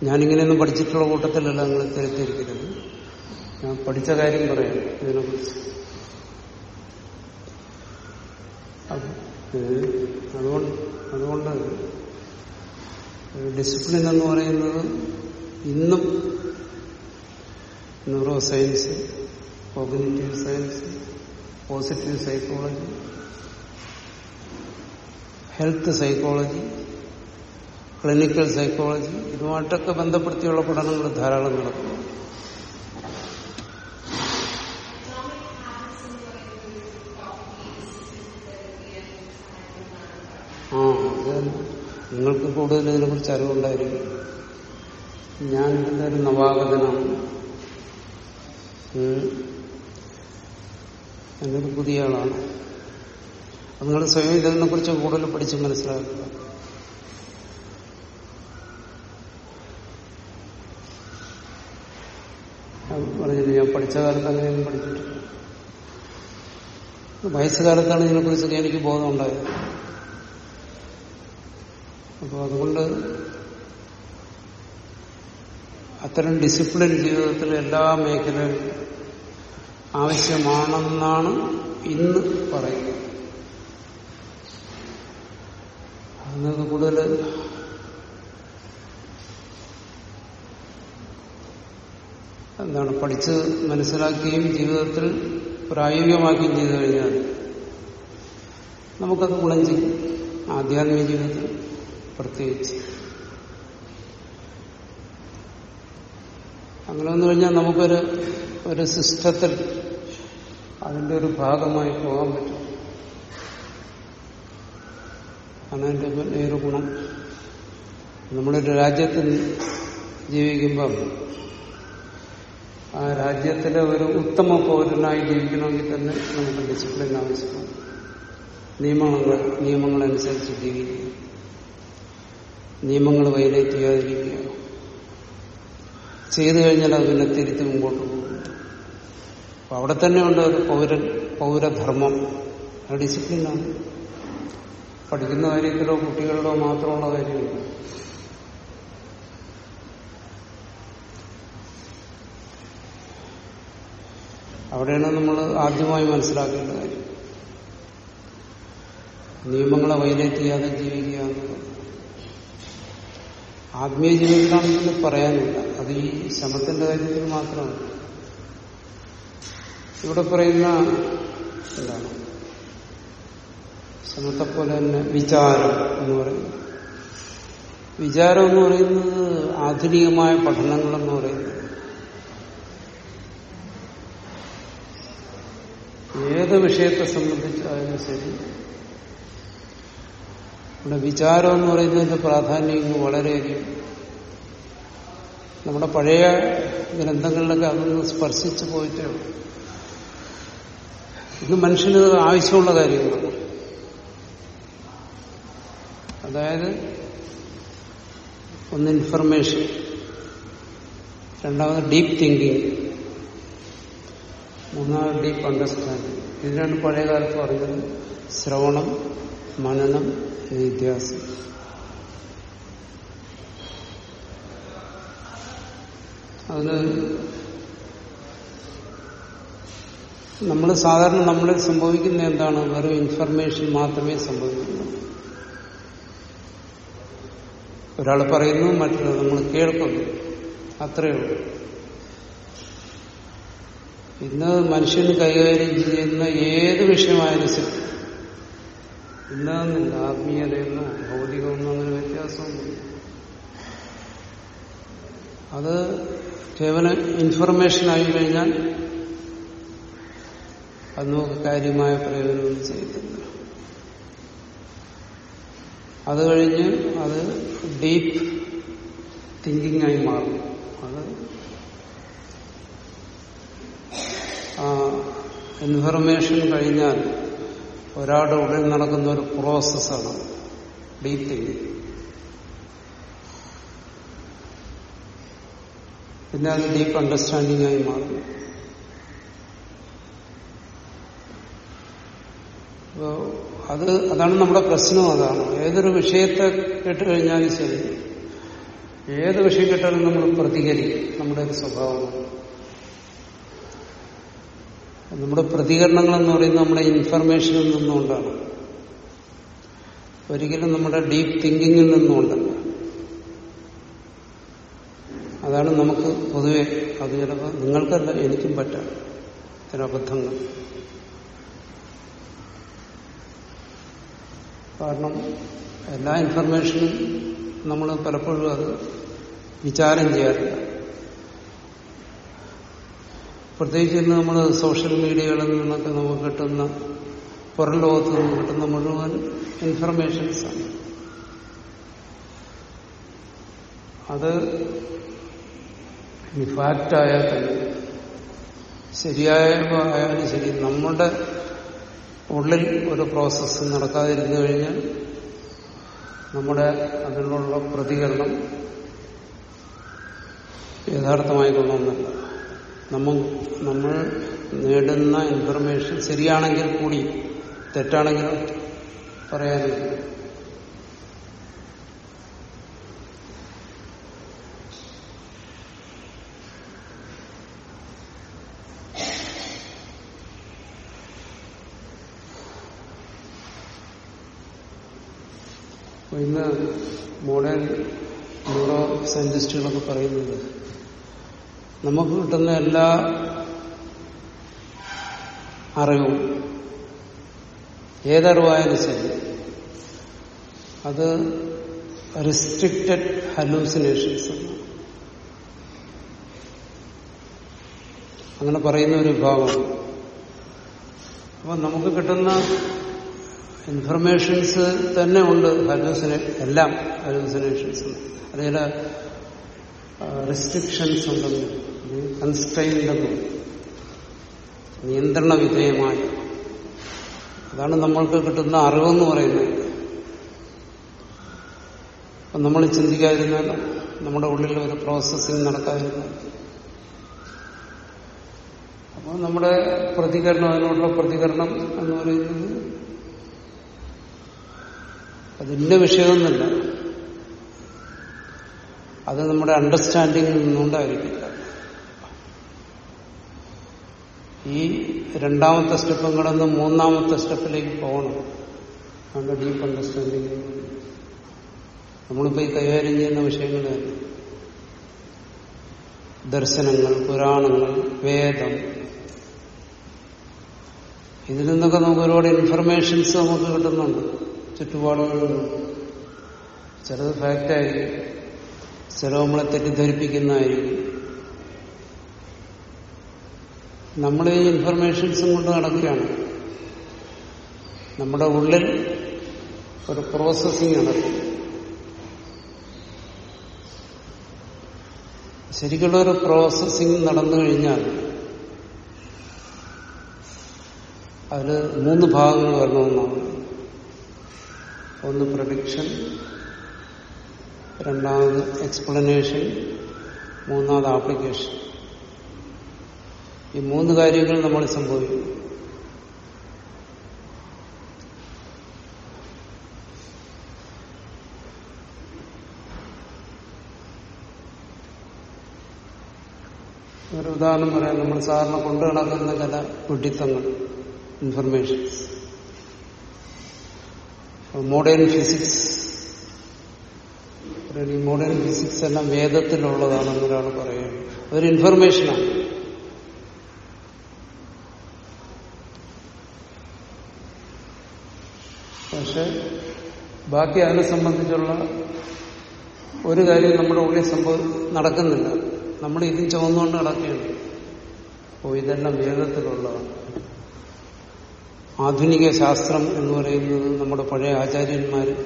ഞാനിങ്ങനെയൊന്നും പഠിച്ചിട്ടുള്ള കൂട്ടത്തിലല്ല നിങ്ങൾ തിരുത്തിയിരിക്കരുത് ഞാൻ പഠിച്ച കാര്യം പറയാം ഇതിനെക്കുറിച്ച്. അതുകൊണ്ട് അതുകൊണ്ട് ഡിസിപ്ലിൻ എന്ന് പറയുന്നത് ഇന്നും neuro science cognitive science positive psychology health psychology clinical psychology ഇതുമായിട്ടൊക്കെ ബന്ധപ്പെടുത്തിയുള്ള പഠനങ്ങൾ ധാരാളം നടക്കുന്നു ആ. നിങ്ങൾക്ക് കൂടുതൽ ഇതിനെക്കുറിച്ച് അറിവുണ്ടായിരിക്കും ഞാൻ ഇതിന്റെ ഒരു നവാഗതനാണ് എന്നൊരു പുതിയ ആളാണ്. നിങ്ങൾ സ്വയം ഇതിനെ കുറിച്ച് കൂടുതൽ പഠിച്ച് മനസ്സിലാക്കുക. പറഞ്ഞില്ല ഞാൻ പഠിച്ച കാലത്ത് അങ്ങനെയൊന്നും പഠിച്ചിട്ടില്ല. വയസ്സുകാലത്താണ് ഇതിനെക്കുറിച്ചൊക്കെ എനിക്ക് ബോധം ഉണ്ടായത് അപ്പോൾ അതുകൊണ്ട് അത്തരം ഡിസിപ്ലിൻ ജീവിതത്തിൽ എല്ലാ മേഖലയിലും ആവശ്യമാണെന്നാണ് ഇന്ന് പറയുന്നത്. അന്നത് കൂടുതൽ എന്താണ് പഠിച്ച് മനസ്സിലാക്കുകയും ജീവിതത്തിൽ പ്രായോഗികമാക്കുകയും ചെയ്തു കഴിഞ്ഞാൽ നമുക്കത് ഗുണം ചെയ്യും. ആധ്യാത്മിക ജീവിതത്തിൽ പ്രത്യേകിച്ച്. അങ്ങനെ വന്നു കഴിഞ്ഞാൽ നമുക്കൊരു ഒരു സിസ്റ്റത്തിൽ അതിന്റെ ഒരു ഭാഗമായി പോകാൻ പറ്റും. അങ്ങനെ അതിന്റെ വലിയൊരു ഗുണം. നമ്മളൊരു രാജ്യത്തിൽ ജീവിക്കുമ്പം ആ രാജ്യത്തിലെ ഒരു ഉത്തമ പൗരനായി ജീവിക്കണമെങ്കിൽ തന്നെ നമുക്ക് ഡിസിപ്ലിൻ ആവശ്യമാണ്. നിയമങ്ങൾ നിയമങ്ങളനുസരിച്ച് ജീവിക്കുക. നിയമങ്ങൾ വൈലേറ്റ് ചെയ്യാതിരിക്കുക. ചെയ്തു കഴിഞ്ഞാൽ അത് പിന്നെ തിരിച്ചു മുമ്പോട്ട് പോകും. അപ്പൊ അവിടെ തന്നെ ഉണ്ട് ഒരു പൗര പൗരധർമ്മം. അത് ഡിസിപ്ലിനാണ്. പഠിക്കുന്ന കാര്യത്തിലോ കുട്ടികളിലോ മാത്രമുള്ള കാര്യമില്ല. അവിടെയാണ് നമ്മൾ ആദ്യമായി മനസ്സിലാക്കേണ്ട കാര്യം. നിയമങ്ങളെ വൈലേറ്റ് ചെയ്യാതെ ജീവിക്കുക എന്നുള്ളത്. ആത്മീയ ജീവിതത്തിലാണെന്ന് പറയാനില്ല. അത് ഈ ശമത്തിന്റെ കാര്യത്തിൽ മാത്രമാണ്. ഇവിടെ പറയുന്ന എന്താണ്? ശമത്തെ പോലെ തന്നെ വിചാരം എന്ന് പറയുന്നത്. വിചാരം എന്ന് പറയുന്നത് ആധുനികമായ പഠനങ്ങളെന്ന് പറയുന്നത്. ഏത് വിഷയത്തെ സംബന്ധിച്ചായാലും ശരി ഇവിടെ വിചാരം എന്ന് പറയുന്നതിന്റെ പ്രാധാന്യം വളരെയധികം. നമ്മുടെ പഴയ ഗ്രന്ഥങ്ങളിലൊക്കെ അതൊന്ന് സ്പർശിച്ചു പോയിട്ടേ ഇന്ന് മനുഷ്യന് ആവശ്യമുള്ള കാര്യങ്ങളാണ്. അതായത് ഒന്ന് ഇൻഫർമേഷൻ രണ്ടാമത് ഡീപ്പ് തിങ്കിങ് മൂന്നാമത് ഡീപ്പ് അണ്ടർസ്റ്റാൻഡിങ് ഇതിനാണ് പഴയകാലത്ത് പറഞ്ഞത് ശ്രവണം മനനം നിത്യാസം അതിന് നമ്മൾ സാധാരണ നമ്മളിൽ സംഭവിക്കുന്ന എന്താണ്? വെറും ഇൻഫർമേഷൻ മാത്രമേ സംഭവിക്കുന്നുള്ളൂ. ഒരാൾ പറയുന്നു മറ്റൊരാൾ നമ്മൾ കേൾക്കുന്നു. അത്രയേ ഉള്ളൂ. ഇന്ന് മനുഷ്യന് കൈകാര്യം ചെയ്യുന്ന ഏത് വിഷയമായാലും ഇന്നതെന്നില്ല ആത്മീയതയെന്നോ ഭൗതികമെന്നോ അങ്ങനെ വ്യത്യാസമൊന്നുമില്ല. അത് കേവലം ഇൻഫർമേഷൻ ആയി കഴിഞ്ഞാൽ അത് നമുക്ക് കാര്യമായ പ്രയോജനം ചെയ്യത്തില്ല. അത് കഴിഞ്ഞ് അത് ഡീപ്പ് തിങ്കിങ് ആയി മാറും അത് ഇൻഫർമേഷൻ കഴിഞ്ഞാൽ ഒരാളുടെ ഉള്ളിൽ നടക്കുന്ന ഒരു പ്രോസസ്സാണ് തിങ്കിങ് പിന്നെ അത് ഡീപ്പ് അണ്ടർസ്റ്റാൻഡിംഗ് ആയി മാറും അത് അതാണ് നമ്മുടെ പ്രശ്നം അതാണ്. ഏതൊരു വിഷയത്തെ കേട്ട് കഴിഞ്ഞാലും ശരി. ഏത് വിഷയം കേട്ടാലും നമ്മൾ പ്രതികരിക്കും. നമ്മുടെ ഒരു സ്വഭാവം. നമ്മുടെ പ്രതികരണങ്ങൾ എന്ന് പറയുന്നത് നമ്മുടെ ഇൻഫർമേഷനിൽ നിന്നുകൊണ്ടാണ്. ഒരിക്കലും നമ്മുടെ ഡീപ്പ് തിങ്കിങ്ങിൽ നിന്നുകൊണ്ടല്ല. അതാണ് നമുക്ക് പൊതുവെ അത് ചിലപ്പോൾ നിങ്ങൾക്കല്ല എനിക്കും പറ്റാം. ചില അബദ്ധങ്ങൾ. കാരണം എല്ലാ ഇൻഫർമേഷനും നമ്മൾ പലപ്പോഴും അത് വിചാരം ചെയ്യാറില്ല. പ്രത്യേകിച്ച് ഇന്ന് നമ്മൾ സോഷ്യൽ മീഡിയകളിൽ നിന്നൊക്കെ നമുക്ക് കിട്ടുന്ന പുറം ലോകത്ത് നിന്ന് കിട്ടുന്ന മുഴുവൻ ഇൻഫർമേഷൻസാണ് അത് ഫാക്റ്റായാൽ തന്നെ ശരിയായ ആയാലും ശരി നമ്മുടെ ഉള്ളിൽ ഒരു പ്രോസസ്സ് നടക്കാതിരുന്നു കഴിഞ്ഞാൽ നമ്മുടെ അതിനുള്ള പ്രതികരണം യഥാർത്ഥമായി കൊള്ളണമെന്നല്ല നമ്മൾ നമ്മൾ നേടുന്ന ഇൻഫർമേഷൻ ശരിയാണെങ്കിൽ കൂടി തെറ്റാണെങ്കിലും പറയാനില്ല. ഇന്ന് മോഡേൺ ന്യൂറോ സയന്റിസ്റ്റുകളൊക്കെ പറയുന്നത് നമുക്ക് കിട്ടുന്ന എല്ലാ അറിവും ഏതറിവായാലും ശരി. അത് റിസ്ട്രിക്റ്റഡ് ഹലൂസിനേഷൻസ് അങ്ങനെ പറയുന്ന ഒരു വിഭാഗം. അപ്പൊ നമുക്ക് കിട്ടുന്ന ഇൻഫർമേഷൻസ് തന്നെ ഉണ്ട്. ഹലൂസിനെ എല്ലാം ഹലൂസിനേഷൻസ് അതിൽ റെസ്ട്രിക്ഷൻസ് ഉണ്ടെന്ന്. കൺസ്ട്രെയിൻഡ് നിയന്ത്രണ വിധേയമായി. അതാണ് നമ്മൾക്ക് കിട്ടുന്ന അറിവെന്ന് പറയുന്നത്. അപ്പം നമ്മൾ ചിന്തിക്കാതിരുന്നാൽ നമ്മുടെ ഉള്ളിൽ ഒരു പ്രോസസ്സിങ് നടക്കാതിരുന്നാൽ അപ്പോൾ നമ്മുടെ പ്രതികരണം അതിനോടുള്ള പ്രതികരണം എന്ന് പറയുന്നത് അതിന്റെ വിഷയമൊന്നുമില്ല. അത് നമ്മുടെ അണ്ടർസ്റ്റാൻഡിങ്ങിൽ നിന്നുകൊണ്ടായിരിക്കില്ല ഈ രണ്ടാമത്തെ സ്റ്റെപ്പും കടന്ന് മൂന്നാമത്തെ സ്റ്റെപ്പിലേക്ക് പോകണം. അതിന്റെ ഡീപ്പ് അണ്ടർസ്റ്റാൻഡിങ് നമ്മളിപ്പോ ഈ കൈകാര്യം ചെയ്യുന്ന വിഷയങ്ങൾ ദർശനങ്ങൾ പുരാണങ്ങൾ വേദം. ഇതിൽ നിന്നൊക്കെ നമുക്ക് ഒരുപാട് ഇൻഫർമേഷൻസ് നമുക്ക് കിട്ടുന്നുണ്ട്. ചുറ്റുപാടുകളിൽ ചിലത് ഫാക്റ്റായിരിക്കും ചിലവ് നമ്മളെ തെറ്റിദ്ധരിപ്പിക്കുന്നതായിരിക്കും നമ്മൾ ഈ ഇൻഫർമേഷൻസും കൊണ്ട് നടക്കുകയാണ്. നമ്മുടെ ഉള്ളിൽ ഒരു പ്രോസസ്സിംഗ് നടക്കും ശരിക്കുള്ള ഒരു പ്രോസസ്സിംഗ് നടന്നു കഴിഞ്ഞാൽ അതിൽ മൂന്ന് ഭാഗങ്ങൾ വരണമെന്നാണ്. ഒന്ന് പ്രഡിക്ഷൻ രണ്ടാമത് എക്സ്പ്ലനേഷൻ മൂന്നാമത് ആപ്ലിക്കേഷൻ ഈ മൂന്ന് കാര്യങ്ങൾ നമ്മൾ സംഭവിക്കുന്നു ഒരു ഉദാഹരണം പറയാം. നമ്മൾ സാധാരണ കൊണ്ടു നടക്കുന്ന ചില പിഡിത്തങ്ങൾ ഇൻഫർമേഷൻസ് മോഡേൺ ഫിസിക്സ് ഈ മോഡേൺ ഫിസിക്സ് എല്ലാം വേദത്തിലുള്ളതാണെന്ന് ഒരാൾ പറയുകയാണ് അതൊരു ഇൻഫർമേഷനാണ് പക്ഷെ ബാക്കി അതിനെ സംബന്ധിച്ചുള്ള ഒരു കാര്യം നമ്മുടെ ഉള്ളിൽ സംഭവം നടക്കുന്നില്ല. നമ്മൾ ഇതും ചുവന്നുകൊണ്ട് നടക്കുകയാണ്. അപ്പോൾ ഇതെല്ലാം വേദത്തിലുള്ളതാണ്. ആധുനിക ശാസ്ത്രം എന്ന് പറയുന്നത് നമ്മുടെ പഴയ ആചാര്യന്മാർ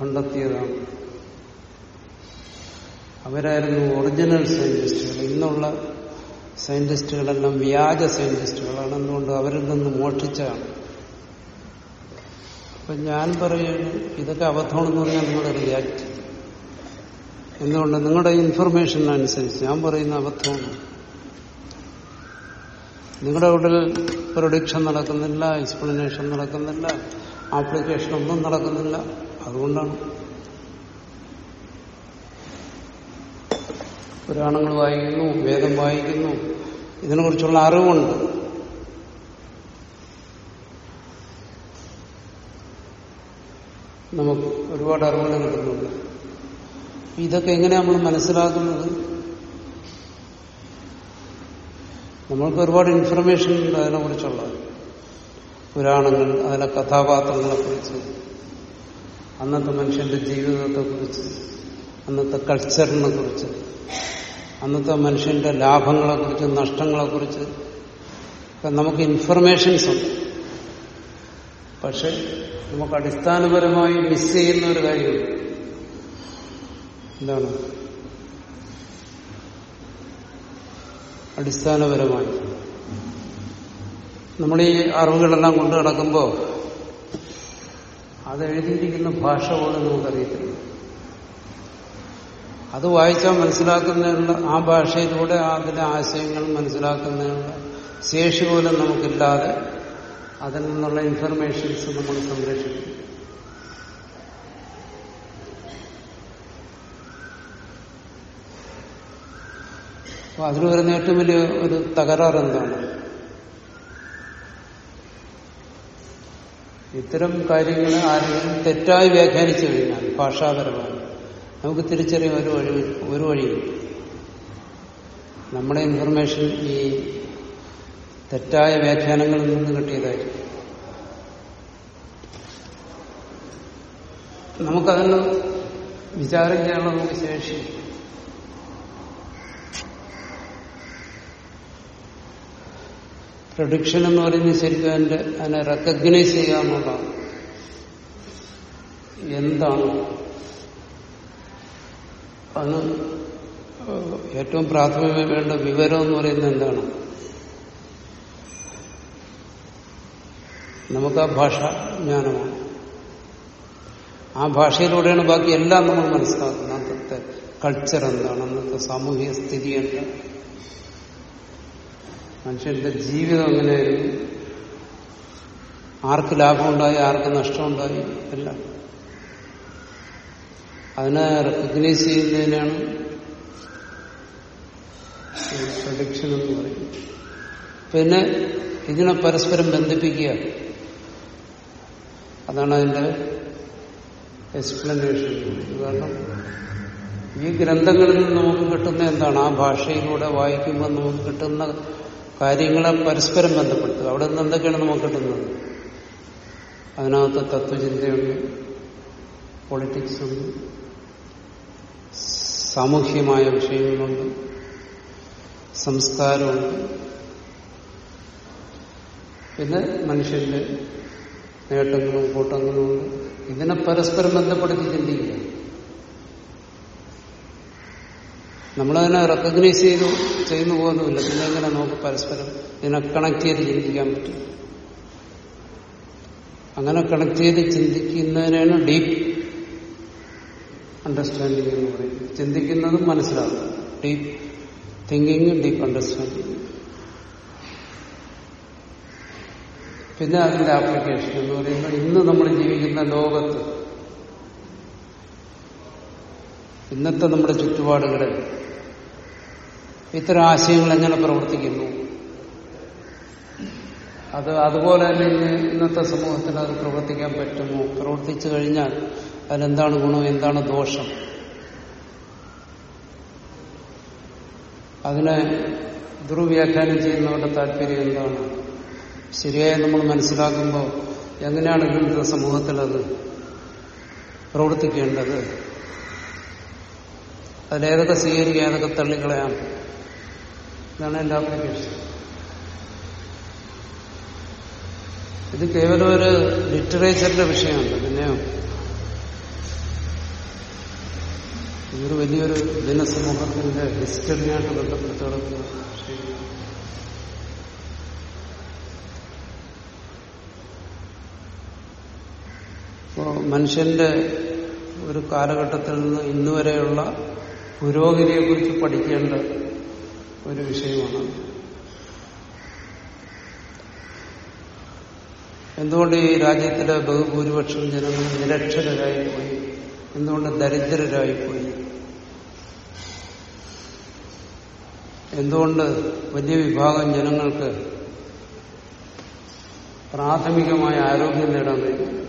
കണ്ടെത്തിയതാണ്. അവരായിരുന്നു ഒറിജിനൽ സയന്റിസ്റ്റുകൾ ഇന്നുള്ള സയന്റിസ്റ്റുകളെല്ലാം വ്യാജ സയന്റിസ്റ്റുകളാണ് എന്തുകൊണ്ട് അവരിൽ നിന്ന് മോഷിച്ചാണ് അപ്പൊ ഞാൻ പറയുന്നു ഇതൊക്കെ അബദ്ധമാണെന്ന് പറഞ്ഞാൽ നിങ്ങൾ റിയാക്ട് എന്തുകൊണ്ട്? നിങ്ങളുടെ ഇൻഫർമേഷൻ അനുസരിച്ച് ഞാൻ പറയുന്ന അബദ്ധമാണ്. നിങ്ങളുടെ ഉള്ളിൽ പ്രൊഡിക്ഷൻ നടക്കുന്നില്ല എക്സ്പ്ലനേഷൻ നടക്കുന്നില്ല ആപ്ലിക്കേഷൻ ഒന്നും നടക്കുന്നില്ല. അതുകൊണ്ടാണ് പുരാണങ്ങൾ വായിക്കുന്നു വേദം വായിക്കുന്നു. ഇതിനെക്കുറിച്ചുള്ള അറിവുണ്ട്. നമുക്ക് ഒരുപാട് അറിവുകൾ കിട്ടുന്നുണ്ട്. ഇതൊക്കെ എങ്ങനെയാ നമ്മൾ മനസ്സിലാക്കുന്നത്? നമ്മൾക്ക് ഒരുപാട് ഇൻഫർമേഷൻ ഉണ്ട് അതിനെ കുറിച്ചുള്ള പുരാണങ്ങൾ അതിലെ കഥാപാത്രങ്ങളെക്കുറിച്ച് അന്നത്തെ മനുഷ്യന്റെ ജീവിതത്തെക്കുറിച്ച് അന്നത്തെ കൾച്ചറിനെ കുറിച്ച് അന്നത്തെ മനുഷ്യന്റെ ലാഭങ്ങളെ കുറിച്ച് നഷ്ടങ്ങളെ കുറിച്ച് നമുക്ക് ഇൻഫർമേഷൻസ് ഉണ്ട്. പക്ഷെ നമുക്ക് അടിസ്ഥാനപരമായി മിസ് ചെയ്യുന്ന ഒരു കാര്യമുണ്ട്. എന്താണ്? അടിസ്ഥാനപരമായി. നമ്മൾ ഈ അറിവുകളെല്ലാം കൊണ്ടു കിടക്കുമ്പോൾ അത് എഴുതിയിരിക്കുന്ന ഭാഷ പോലും നമുക്കറിയത്തില്ല. അത് വായിച്ചാൽ മനസ്സിലാക്കുന്നതിനുള്ള ആ ഭാഷയിലൂടെ അതിലെ ആശയങ്ങൾ മനസ്സിലാക്കുന്നതിനുള്ള ശേഷി പോലും നമുക്കില്ലാതെ അതിൽ നിന്നുള്ള ഇൻഫർമേഷൻസ് നമ്മൾ സംരക്ഷിക്കും. അപ്പൊ അതിന് വരുന്ന ഏറ്റവും വലിയ ഒരു തകരാറ് എന്താണ്? ഇത്തരം കാര്യങ്ങൾ ആരെങ്കിലും തെറ്റായി വ്യാഖ്യാനിച്ചു കഴിഞ്ഞാൽ ഭാഷാപരമായി നമുക്ക് തിരിച്ചറിയാൻ ഒരു വഴി ഒരു വഴിയില്ല നമ്മുടെ ഇൻഫർമേഷൻ ഈ തെറ്റായ വ്യാഖ്യാനങ്ങളിൽ നിന്ന് കിട്ടിയതായിരിക്കും. നമുക്കതിന് വിചാരം ചെയ്യാനുള്ള നമുക്ക് ശേഷി. പ്രൊഡിക്ഷൻ എന്ന് പറയുന്നത് ശരിക്കും അതിന്റെ അതിനെ റെക്കഗ്നൈസ് ചെയ്യുക എന്നുള്ളതാണ് എന്താണ് അതിന് ഏറ്റവും പ്രാഥമികമായി വേണ്ട വിവരം എന്ന് പറയുന്നത് എന്താണ്? നമുക്ക് ആ ഭാഷ ജ്ഞാനമാണ്. ആ ഭാഷയിലൂടെയാണ് ബാക്കി എല്ലാം നമ്മൾ മനസ്സിലാക്കുന്നത്. അന്നത്തെ കൾച്ചർ എന്താണ്? അന്നത്തെ സാമൂഹിക സ്ഥിതി എന്താണ് മനുഷ്യന്റെ ജീവിതം എങ്ങനെയായിരുന്നു? ആർക്ക് ലാഭമുണ്ടായി ആർക്ക് നഷ്ടമുണ്ടായി? എല്ലാം. അതിനെ റെക്കഗ്നൈസ് ചെയ്യുന്നതിനാണ് പ്രൊഡിക്ഷൻ എന്ന് പറയുന്നത്. പിന്നെ ഇതിനെ പരസ്പരം ബന്ധിപ്പിക്കുക. അതാണ് അതിന്റെ എക്സ്പ്ലനേഷൻ കാരണം ഈ ഗ്രന്ഥങ്ങളിൽ നിന്ന് നമുക്ക് കിട്ടുന്ന എന്താണ്? ആ ഭാഷയിലൂടെ വായിക്കുമ്പോൾ നമുക്ക് കിട്ടുന്ന കാര്യങ്ങളെ പരസ്പരം ബന്ധപ്പെടുത്തുക. അവിടെ നിന്ന് എന്തൊക്കെയാണ് നമുക്ക് കിട്ടുന്നത്? അതിനകത്ത് തത്വചിന്തയുണ്ട് പൊളിറ്റിക്സ് ഉണ്ട് സാമൂഹ്യമായ വിഷയങ്ങളുണ്ട് സംസ്കാരമുണ്ട്. പിന്നെ മനുഷ്യന്റെ നേട്ടങ്ങളും കൂട്ടങ്ങളും ഉണ്ട്. ഇതിനെ പരസ്പരം ബന്ധപ്പെടുത്തി ചിന്തിക്കുക നമ്മളതിനെ റെക്കഗ്നൈസ് ചെയ്തു ചെയ്യുന്നു പോകുന്നുമില്ല പിന്നെ എങ്ങനെ നമുക്ക് പരസ്പരം ഇതിനെ കണക്ട് ചെയ്ത് ചിന്തിക്കാൻ പറ്റും? അങ്ങനെ കണക്ട് ചെയ്ത് ചിന്തിക്കുന്നതിനാണ് ഡീപ്പ് അണ്ടർസ്റ്റാൻഡിങ് എന്ന് പറയും. ചിന്തിക്കുന്നതും മനസ്സിലാകും ഡീപ്പ് തിങ്കിങ് ഡീപ്പ് അണ്ടർസ്റ്റാൻഡിങ് പിന്നെ അതിന്റെ ആപ്ലിക്കേഷൻ എന്ന് പറയുമ്പോൾ ഇന്ന് നമ്മൾ ജീവിക്കുന്ന ലോകത്ത് ഇന്നത്തെ നമ്മുടെ ചുറ്റുപാടുകളിൽ ഇത്തരം ആശയങ്ങൾ എങ്ങനെ പ്രവർത്തിക്കുന്നു? അത് അതുപോലെ തന്നെ ഇന്ന് ഇന്നത്തെ സമൂഹത്തിൽ അത് പ്രവർത്തിക്കാൻ പറ്റുമോ? പ്രവർത്തിച്ചു കഴിഞ്ഞാൽ അതിലെന്താണ് ഗുണം എന്താണ് ദോഷം? അതിനെ ദുർവ്യാഖ്യാനം ചെയ്യുന്നവരുടെ താല്പര്യം എന്താണ്? ശരിയായി നമ്മൾ മനസ്സിലാക്കുമ്പോൾ എങ്ങനെയാണ് ഇന്നത്തെ സമൂഹത്തിൽ അത് പ്രവർത്തിക്കേണ്ടത്? അതിലേതൊക്കെ സ്വീകരിക്കുക ഏതൊക്കെ തള്ളിക്കളയാം? ഇതാണ് എല്ലാവർക്കും ഇത് കേവലം ഒരു ലിറ്ററേച്ചറിന്റെ വിഷയമാണ്. പിന്നെയോ ഇതൊരു വലിയൊരു ജനസമൂഹത്തിന്റെ ഹിസ്റ്ററിയായിട്ട് ബന്ധപ്പെട്ട് കിടക്കുന്ന മനുഷ്യന്റെ ഒരു കാലഘട്ടത്തിൽ നിന്ന് ഇന്നുവരെയുള്ള പുരോഗതിയെക്കുറിച്ച് പഠിക്കേണ്ട ഒരു വിഷയമാണ്. എന്തുകൊണ്ട് ഈ രാജ്യത്തിലെ ബഹുഭൂരിപക്ഷം ജനങ്ങൾ നിരക്ഷരരായിപ്പോയി എന്തുകൊണ്ട് ദരിദ്രരായിപ്പോയി എന്തുകൊണ്ട് വലിയ വിഭാഗം ജനങ്ങൾക്ക് പ്രാഥമികമായ ആരോഗ്യം നേടാൻ കഴിയും?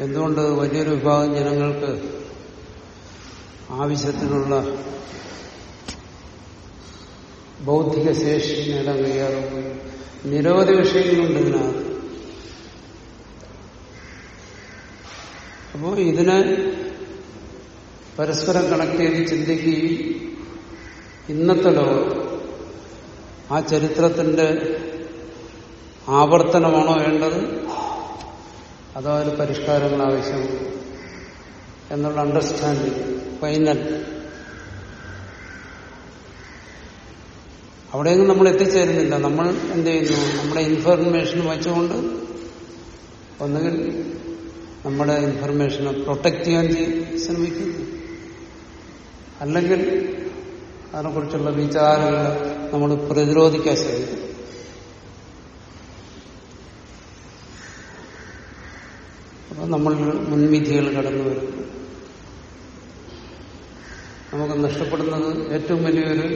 എന്തുകൊണ്ട് വലിയൊരു വിഭാഗം ജനങ്ങൾക്ക് ആവശ്യത്തിനുള്ള ബൗദ്ധിക ശേഷി നേടാൻ കഴിയാതെ നിരവധി വിഷയങ്ങളുണ്ട് ഇതിനകത്ത്. അപ്പോൾ ഇതിനെ പരസ്പരം കണക്ട് ചെയ്ത് ചിന്തിക്കുകയും ഇന്നത്തെ ലോകത്ത് ആ ചരിത്രത്തിന്റെ ആവർത്തനമാണോ വേണ്ടത്? അതോ അതിന് പരിഷ്കാരങ്ങൾ ആവശ്യമാണ് എന്നുള്ള അണ്ടർസ്റ്റാൻഡിങ് ഫൈനൽ അവിടെയൊന്നും നമ്മൾ എത്തിച്ചേരുന്നില്ല. നമ്മൾ എന്ത് ചെയ്യുന്നു? നമ്മുടെ ഇൻഫർമേഷൻ വെച്ചുകൊണ്ട് ഒന്നുകിൽ നമ്മുടെ ഇൻഫർമേഷനെ പ്രൊട്ടക്ട് ചെയ്യാൻ ശ്രമിക്കുന്നു. അല്ലെങ്കിൽ അതിനെക്കുറിച്ചുള്ള വിചാരങ്ങൾ നമ്മൾ പ്രതിരോധിക്കാൻ ശ്രമിക്കും. അപ്പൊ നമ്മൾ മുൻവിധികൾ കടന്നു വരും. നമുക്ക് നഷ്ടപ്പെടുന്നത് ഏറ്റവും വലിയൊരു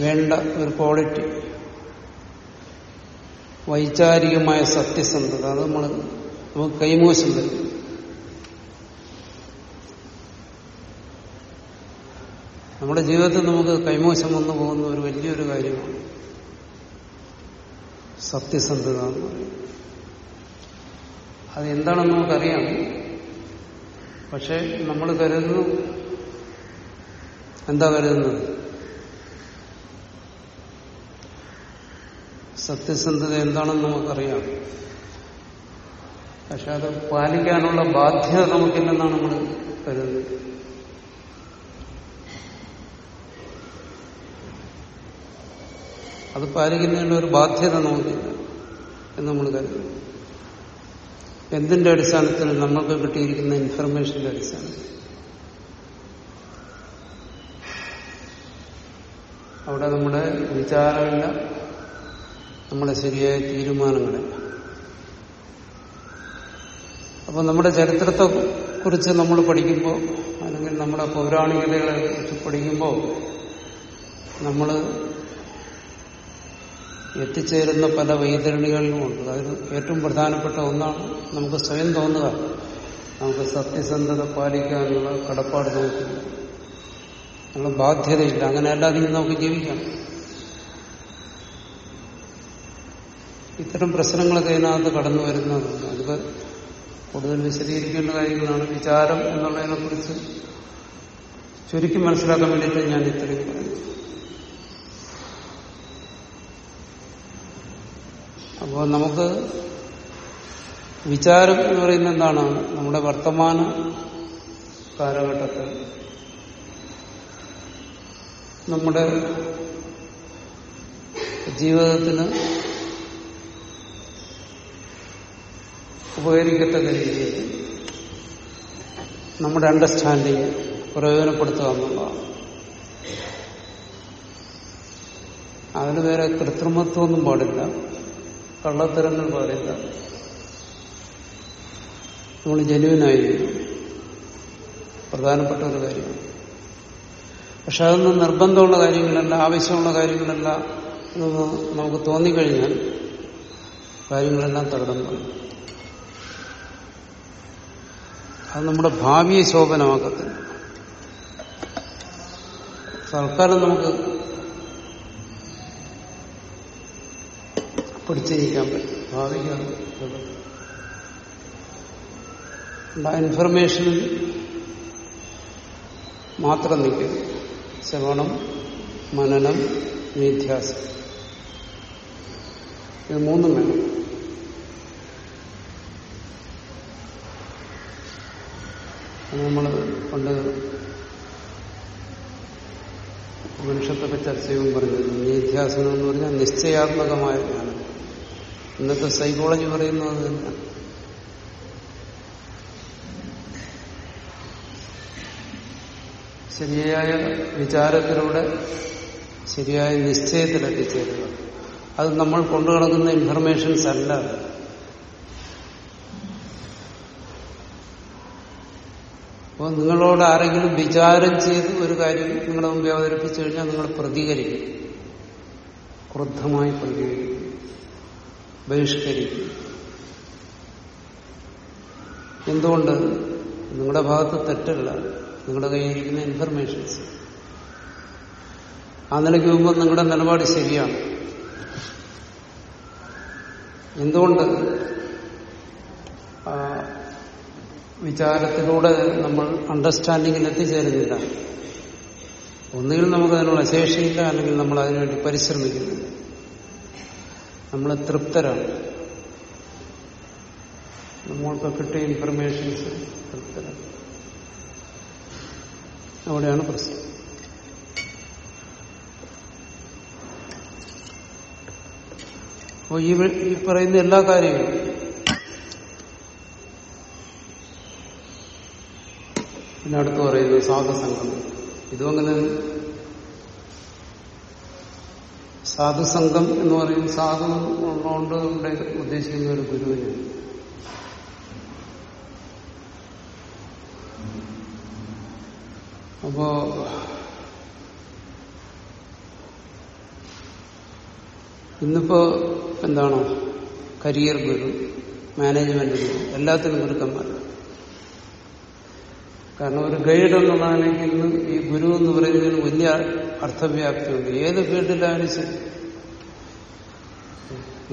വേണ്ട ഒരു ക്വാളിറ്റി വൈചാരികമായ സത്യസന്ധത. അത് നമ്മൾ നമുക്ക് കൈമോശം വരും നമ്മുടെ ജീവിതത്തിൽ നമുക്ക് കൈമോശം വന്നു പോകുന്ന ഒരു വലിയൊരു കാര്യമാണ് സത്യസന്ധത എന്ന് പറയുന്നത്. അതെന്താണെന്ന് നമുക്കറിയാം. പക്ഷെ നമ്മൾ കരുതുന്നു എന്താ കരുതുന്നത്? സത്യസന്ധത എന്താണെന്ന് നമുക്കറിയാം. പക്ഷെ അത് പാലിക്കാനുള്ള ബാധ്യത നമുക്കില്ലെന്നാണ് നമ്മൾ കരുതുന്നത്. അത് പാലിക്കുന്നതിനുള്ള ഒരു ബാധ്യത നമുക്കില്ല എന്ന് നമ്മൾ കരുതുന്നു. എന്തിന്റെ അടിസ്ഥാനത്തിൽ നമ്മൾക്ക് കിട്ടിയിരിക്കുന്ന ഇൻഫർമേഷന്റെ അടിസ്ഥാനത്തിൽ? അവിടെ നമ്മുടെ വിചാരമില്ല നമ്മുടെ ശരിയായ തീരുമാനങ്ങളില്ല. അപ്പോൾ നമ്മുടെ ചരിത്രത്തെ കുറിച്ച് നമ്മൾ പഠിക്കുമ്പോൾ അല്ലെങ്കിൽ നമ്മുടെ പൗരാണികതകളെ കുറിച്ച് പഠിക്കുമ്പോൾ നമ്മൾ എത്തിച്ചേരുന്ന പല വൈതരണികളിലുമുണ്ട് അതായത് ഏറ്റവും പ്രധാനപ്പെട്ട ഒന്നാണ് നമുക്ക് സ്വയം തോന്നുക. നമുക്ക് സത്യസന്ധത പാലിക്കാനുള്ള കടപ്പാട് നമുക്കില്ല നമ്മൾ ബാധ്യതയില്ല. അങ്ങനെ അല്ലാതെ നമുക്ക് ജീവിക്കാം. ഇത്തരം പ്രശ്നങ്ങളൊക്കെ അതിനകത്ത് കടന്നു വരുന്നത് അതൊക്കെ കൂടുതൽ വിശദീകരിക്കേണ്ട കാര്യങ്ങളാണ്. വിചാരം എന്നുള്ളതിനെക്കുറിച്ച് ചുരുക്കി മനസ്സിലാക്കാൻ വേണ്ടിയിട്ട് ഞാൻ ഇത്രയും പറയുന്നു. അപ്പോൾ നമുക്ക് വിചാരം എന്ന് പറയുന്നത് എന്താണ്? നമ്മുടെ വർത്തമാന കാലഘട്ടത്തിൽ നമ്മുടെ ജീവിതത്തിന് ഉപകരിക്കത്തക്ക രീതിയിൽ നമ്മുടെ അണ്ടർസ്റ്റാൻഡിങ് പ്രയോജനപ്പെടുത്തുക എന്നുള്ളതാണ്. അതിന് വേറെ കൃത്രിമത്വമൊന്നും പാടില്ല. കള്ളത്തരങ്ങൾ പാടില്ല നമ്മൾ ജനുവിനായിരിക്കും പ്രധാനപ്പെട്ട ഒരു കാര്യമാണ് പക്ഷെ അതൊന്നും നിർബന്ധമുള്ള കാര്യങ്ങളല്ല ആവശ്യമുള്ള കാര്യങ്ങളല്ല എന്ന് നമുക്ക് തോന്നിക്കഴിഞ്ഞാൽ കാര്യങ്ങളെല്ലാം തകിടം പോകും. അത് നമ്മുടെ ഭാവിയെ ശോഭനമാക്കത്തില്ല. സർക്കാർ നമുക്ക് പിടിച്ചിരിക്കാൻ പറ്റും. ഭാവിക്കാണ്. ആ ഇൻഫർമേഷനിൽ മാത്രം നിൽക്കും. ശ്രവണം മനനം നിധ്യാസം. ഇത് മൂന്നും വേണം. നമ്മൾ പണ്ട് മനുഷ്യത്തൊക്കെ ചർച്ച ചെയ്യുമ്പോൾ പറഞ്ഞത് നിധ്യാസനം എന്ന് പറഞ്ഞാൽ നിശ്ചയാത്മകമായ ജ്ഞാനം. ഇന്നത്തെ സൈക്കോളജി പറയുന്നത് തന്നെയാണ് ശരിയായ വിചാരത്തിലൂടെ ശരിയായ നിശ്ചയത്തിലെത്തിച്ചേരുക. അത് നമ്മൾ കൊണ്ടു നടക്കുന്ന ഇൻഫർമേഷൻസ് അല്ല. അപ്പോൾ നിങ്ങളോട് ആരെങ്കിലും വിചാരം ചെയ്ത് ഒരു കാര്യം നിങ്ങളുടെ മുമ്പ് അവതരിപ്പിച്ചു കഴിഞ്ഞാൽ നിങ്ങൾ പ്രതികരിക്കും. ക്രുദ്ധമായി പ്രതികരിക്കും. ബഹിഷ്കരിക്കും. എന്തുകൊണ്ട്? നിങ്ങളുടെ ഭാഗത്ത് തെറ്റല്ല. നിങ്ങളുടെ കയ്യിലിരിക്കുന്ന ഇൻഫർമേഷൻസ് ആ നിലയ്ക്ക് മുമ്പ് നിങ്ങളുടെ നിലപാട് ശരിയാണ്. എന്തുകൊണ്ട്? വിചാരത്തിലൂടെ നമ്മൾ അണ്ടർസ്റ്റാൻഡിങ്ങിൽ എത്തിച്ചേരുന്നില്ല ഒന്നുകിൽ നമുക്കതിനുള്ള ശേഷിയില്ല അല്ലെങ്കിൽ നമ്മൾ അതിനുവേണ്ടി പരിശ്രമിക്കുന്നില്ല. നമ്മൾ തൃപ്തരാണ്. നമ്മൾക്ക് കിട്ടിയ ഇൻഫർമേഷൻസ് തൃപ്തരാണ്. അവിടെയാണ് പ്രശ്നം. അപ്പോൾ ഈ പറയുന്ന എല്ലാ കാര്യങ്ങളും പിന്നെ അടുത്ത് പറയുന്നു സാധസംഗം. ഇതും അങ്ങനെ സാധുസംഘം എന്ന് പറയും സാധു ഉള്ളതുകൊണ്ട് ഇവിടെ ഉദ്ദേശിക്കുന്ന ഒരു ഗുരുവിനെ. അപ്പോ ഇന്നിപ്പോ എന്താണ്? കരിയർ ഗുരു മാനേജ്മെന്റ് ഗുരു എല്ലാത്തിനും ഗുരുക്കന്മാർ കാരണം ഒരു ഗൈഡ് എന്നുള്ളതാണെങ്കിൽ ഈ ഗുരു എന്ന് പറയുന്നതിന് വലിയ അർത്ഥവ്യാപ്തിയുണ്ട് ഏത് ഫീൽഡിലായാലും ശരി?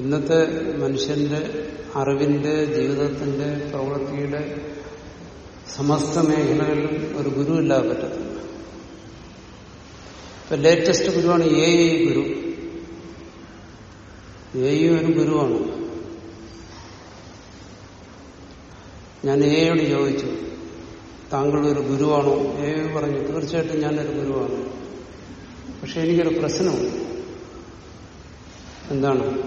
ഇന്നത്തെ മനുഷ്യന്റെ അറിവിന്റെ ജീവിതത്തിന്റെ പ്രവൃത്തിയുടെ സമസ്ത മേഖലകളിലും ഒരു ഗുരു ഇല്ലാതെ പറ്റത്തില്ല. ഇപ്പൊ ലേറ്റസ്റ്റ് ഗുരുവാണ് A I Guru. A I ഒരു ഗുരുവാണ്. ഞാൻ എയോട് ചോദിച്ചു താങ്കൾ ഒരു ഗുരുവാണോ? എ പറഞ്ഞു തീർച്ചയായിട്ടും ഞാനൊരു ഗുരുവാണ്. പക്ഷെ എനിക്കൊരു പ്രശ്നമുണ്ട്. എന്താണ്?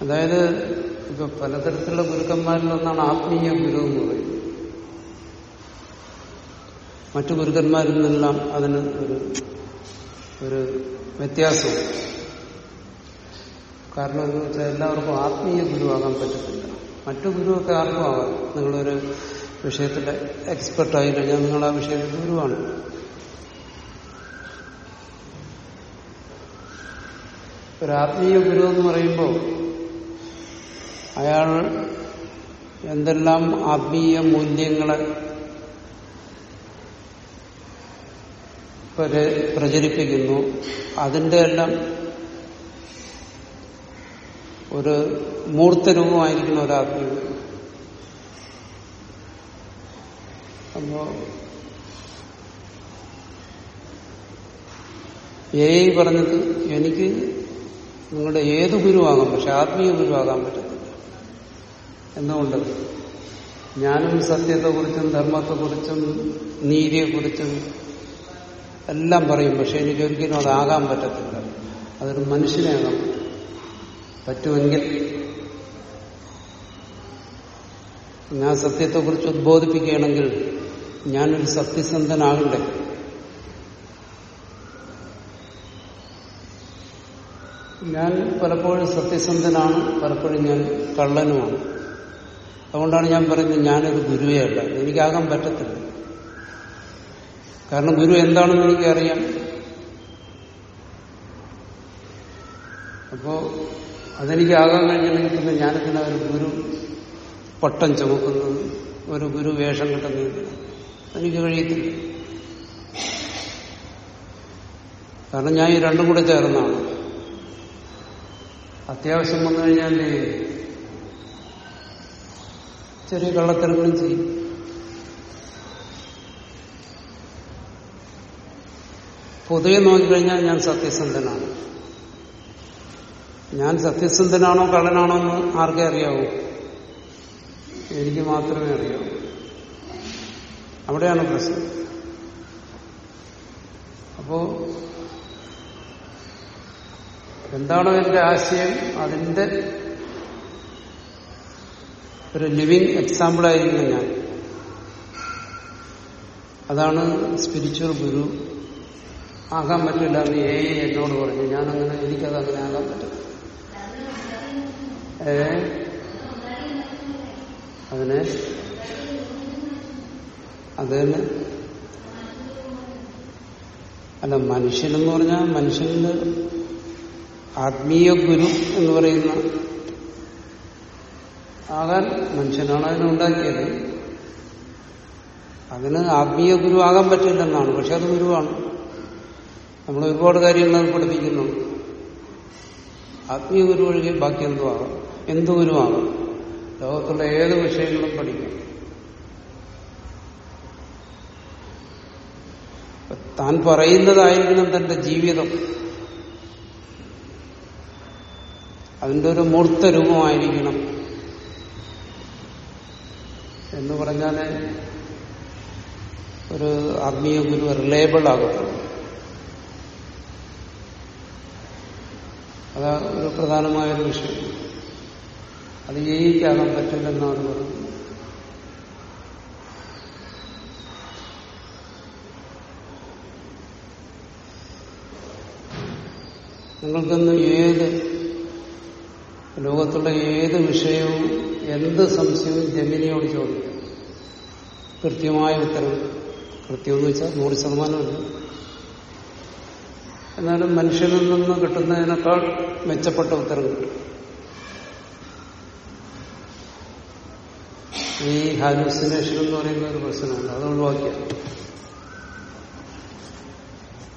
അതായത് ഇപ്പൊ പലതരത്തിലുള്ള ഗുരുക്കന്മാരിൽ ഒന്നാണ് ആത്മീയ ഗുരു എന്ന് പറയുന്നത്. മറ്റു ഗുരുക്കന്മാരിൽ നിന്നെല്ലാം അതിന് ഒരു ഒരു വ്യത്യാസം. കാരണം എന്ന് വെച്ചാൽ എല്ലാവർക്കും ആത്മീയ ഗുരുവാകാൻ പറ്റത്തില്ല. മറ്റു ഗുരുവൊക്കെ ആർക്കും ആകാം നിങ്ങളൊരു വിഷയത്തിലെ എക്സ്പെർട്ടായി കഴിഞ്ഞാൽ നിങ്ങൾ ആ വിഷയത്തിൽ ഗുരുവാണ് ഒരു ആത്മീയ ഗുരു എന്ന് പറയുമ്പോൾ അയാൾ എന്തെല്ലാം ആത്മീയ മൂല്യങ്ങളെ പ്രച- പ്രചരിപ്പിക്കുന്നു അതിന്റെ എല്ലാം ഒരു മൂർത്തരൂപമായിരിക്കുന്ന ഒരു ആത്മീയ ഗുരു അപ്പോ ഏ പറഞ്ഞത് എനിക്ക് നിങ്ങളുടെ ഏത് ഗുരുവാകാം? പക്ഷെ ആത്മീയ ഗുരുവാകാൻ പറ്റത്തില്ല. എന്തുകൊണ്ട്? ഞാനും സത്യത്തെക്കുറിച്ചും ധർമ്മത്തെക്കുറിച്ചും നീതിയെക്കുറിച്ചും എല്ലാം പറയും. പക്ഷെ എനിക്കൊരിക്കലും അതാകാൻ പറ്റത്തില്ല. അതൊരു മനുഷ്യനെ ആകാൻ പറ്റും. പറ്റുമെങ്കിൽ ഞാൻ സത്യത്തെക്കുറിച്ച് ഉദ്ബോധിപ്പിക്കുകയാണെങ്കിൽ ഞാനൊരു സത്യസന്ധനാകണ്ടേ ഞാൻ പലപ്പോഴും സത്യസന്ധനാണ് പലപ്പോഴും ഞാൻ കള്ളനുമാണ്. അതുകൊണ്ടാണ് ഞാൻ പറയുന്നത് ഞാനൊരു ഗുരുവേ അല്ല. എനിക്കാകാൻ പറ്റത്തില്ല. കാരണം ഗുരു എന്താണെന്ന് എനിക്കറിയാം. അപ്പോ അതെനിക്കാകാൻ കഴിഞ്ഞില്ലെങ്കിൽ പിന്നെ ഞാനെന്തിനാ ഒരു ഗുരു പട്ടം ചുമക്കുന്നത്? ഒരു ഗുരു വേഷം കിട്ടുന്നത്? എനിക്ക് കഴിയത്തില്ല. കാരണം ഞാൻ ഈ രണ്ടും കൂടെ ചേർന്നാണ്. അത്യാവശ്യം വന്നു കഴിഞ്ഞാൽ ചെറിയ കള്ളത്തരങ്ങളും ചെയ്യും. പൊതുവെ നോക്കിക്കഴിഞ്ഞാൽ ഞാൻ സത്യസന്ധനാണ്. ഞാൻ സത്യസന്ധനാണോ കള്ളനാണോ എന്ന് ആർക്കേ അറിയാവൂ? എനിക്ക് മാത്രമേ അറിയാവൂ. അവിടെയാണ് പ്രശ്നം. അപ്പോ എന്താണോ എന്റെ ആശയം? അതിന്റെ ഒരു ലിവിങ് എക്സാമ്പിൾ ആയിരിക്കണം ഞാൻ. അതാണ് സ്പിരിച്വൽ ഗുരു ആകാൻ പറ്റില്ല എന്ന് ഏ എന്നോട് പറഞ്ഞു. ഞാനങ്ങനെ എനിക്കത് അങ്ങനെ ആകാൻ പറ്റില്ല. ഏ? അതിന് അത് തന്നെ അല്ല മനുഷ്യനെന്ന് പറഞ്ഞാൽ മനുഷ്യന്റെ ആത്മീയ ഗുരു എന്ന് പറയുന്ന ആകാൻ മനുഷ്യനാണ് അതിനുണ്ടാക്കിയത് അതിന് ആത്മീയ ഗുരു ആകാൻ പറ്റില്ലെന്നാണ് പക്ഷെ അത് ഗുരുവാണ്. നമ്മൾ ഒരുപാട് കാര്യങ്ങൾ അത് പഠിപ്പിക്കുന്നു. ആത്മീയ ഗുരു ഒഴികെ ബാക്കി എന്തും ആകാം എന്ത് ഗുരുവാകാം ലോകത്തുള്ള ഏത് വിഷയങ്ങളും പഠിക്കും. താൻ പറയുന്നതായിരിക്കണം തന്റെ ജീവിതം. അതിന്റെ ഒരു മൂർത്ത രൂപമായിരിക്കണം. എന്ന് പറഞ്ഞാൽ ഒരു ആത്മീയ ഗുരു റിലേബിൾ ആകത്തുള്ളൂ അതാ ഒരു പ്രധാനമായൊരു വിഷയം. അത് ജയിക്കാകാൻ പറ്റില്ലെന്നാണ് പറയുന്നത് നിങ്ങൾക്കൊന്ന് ഏത് ലോകത്തുള്ള ഏത് വിഷയവും എന്ത് സംശയവും ജമിനിയോട് ചോദിക്കും. കൃത്യമായ ഉത്തരം. കൃത്യം എന്ന് വെച്ചാൽ നൂറ് ശതമാനമല്ല. എന്നാലും മനുഷ്യനിൽ നിന്ന് കിട്ടുന്നതിനേക്കാൾ മെച്ചപ്പെട്ട ഉത്തരം കിട്ടും. ഈ ഹാലൂസിനേഷൻ എന്ന് പറയുന്ന ഒരു പ്രശ്നമുണ്ട്. അത് ഒഴിവാക്കിയ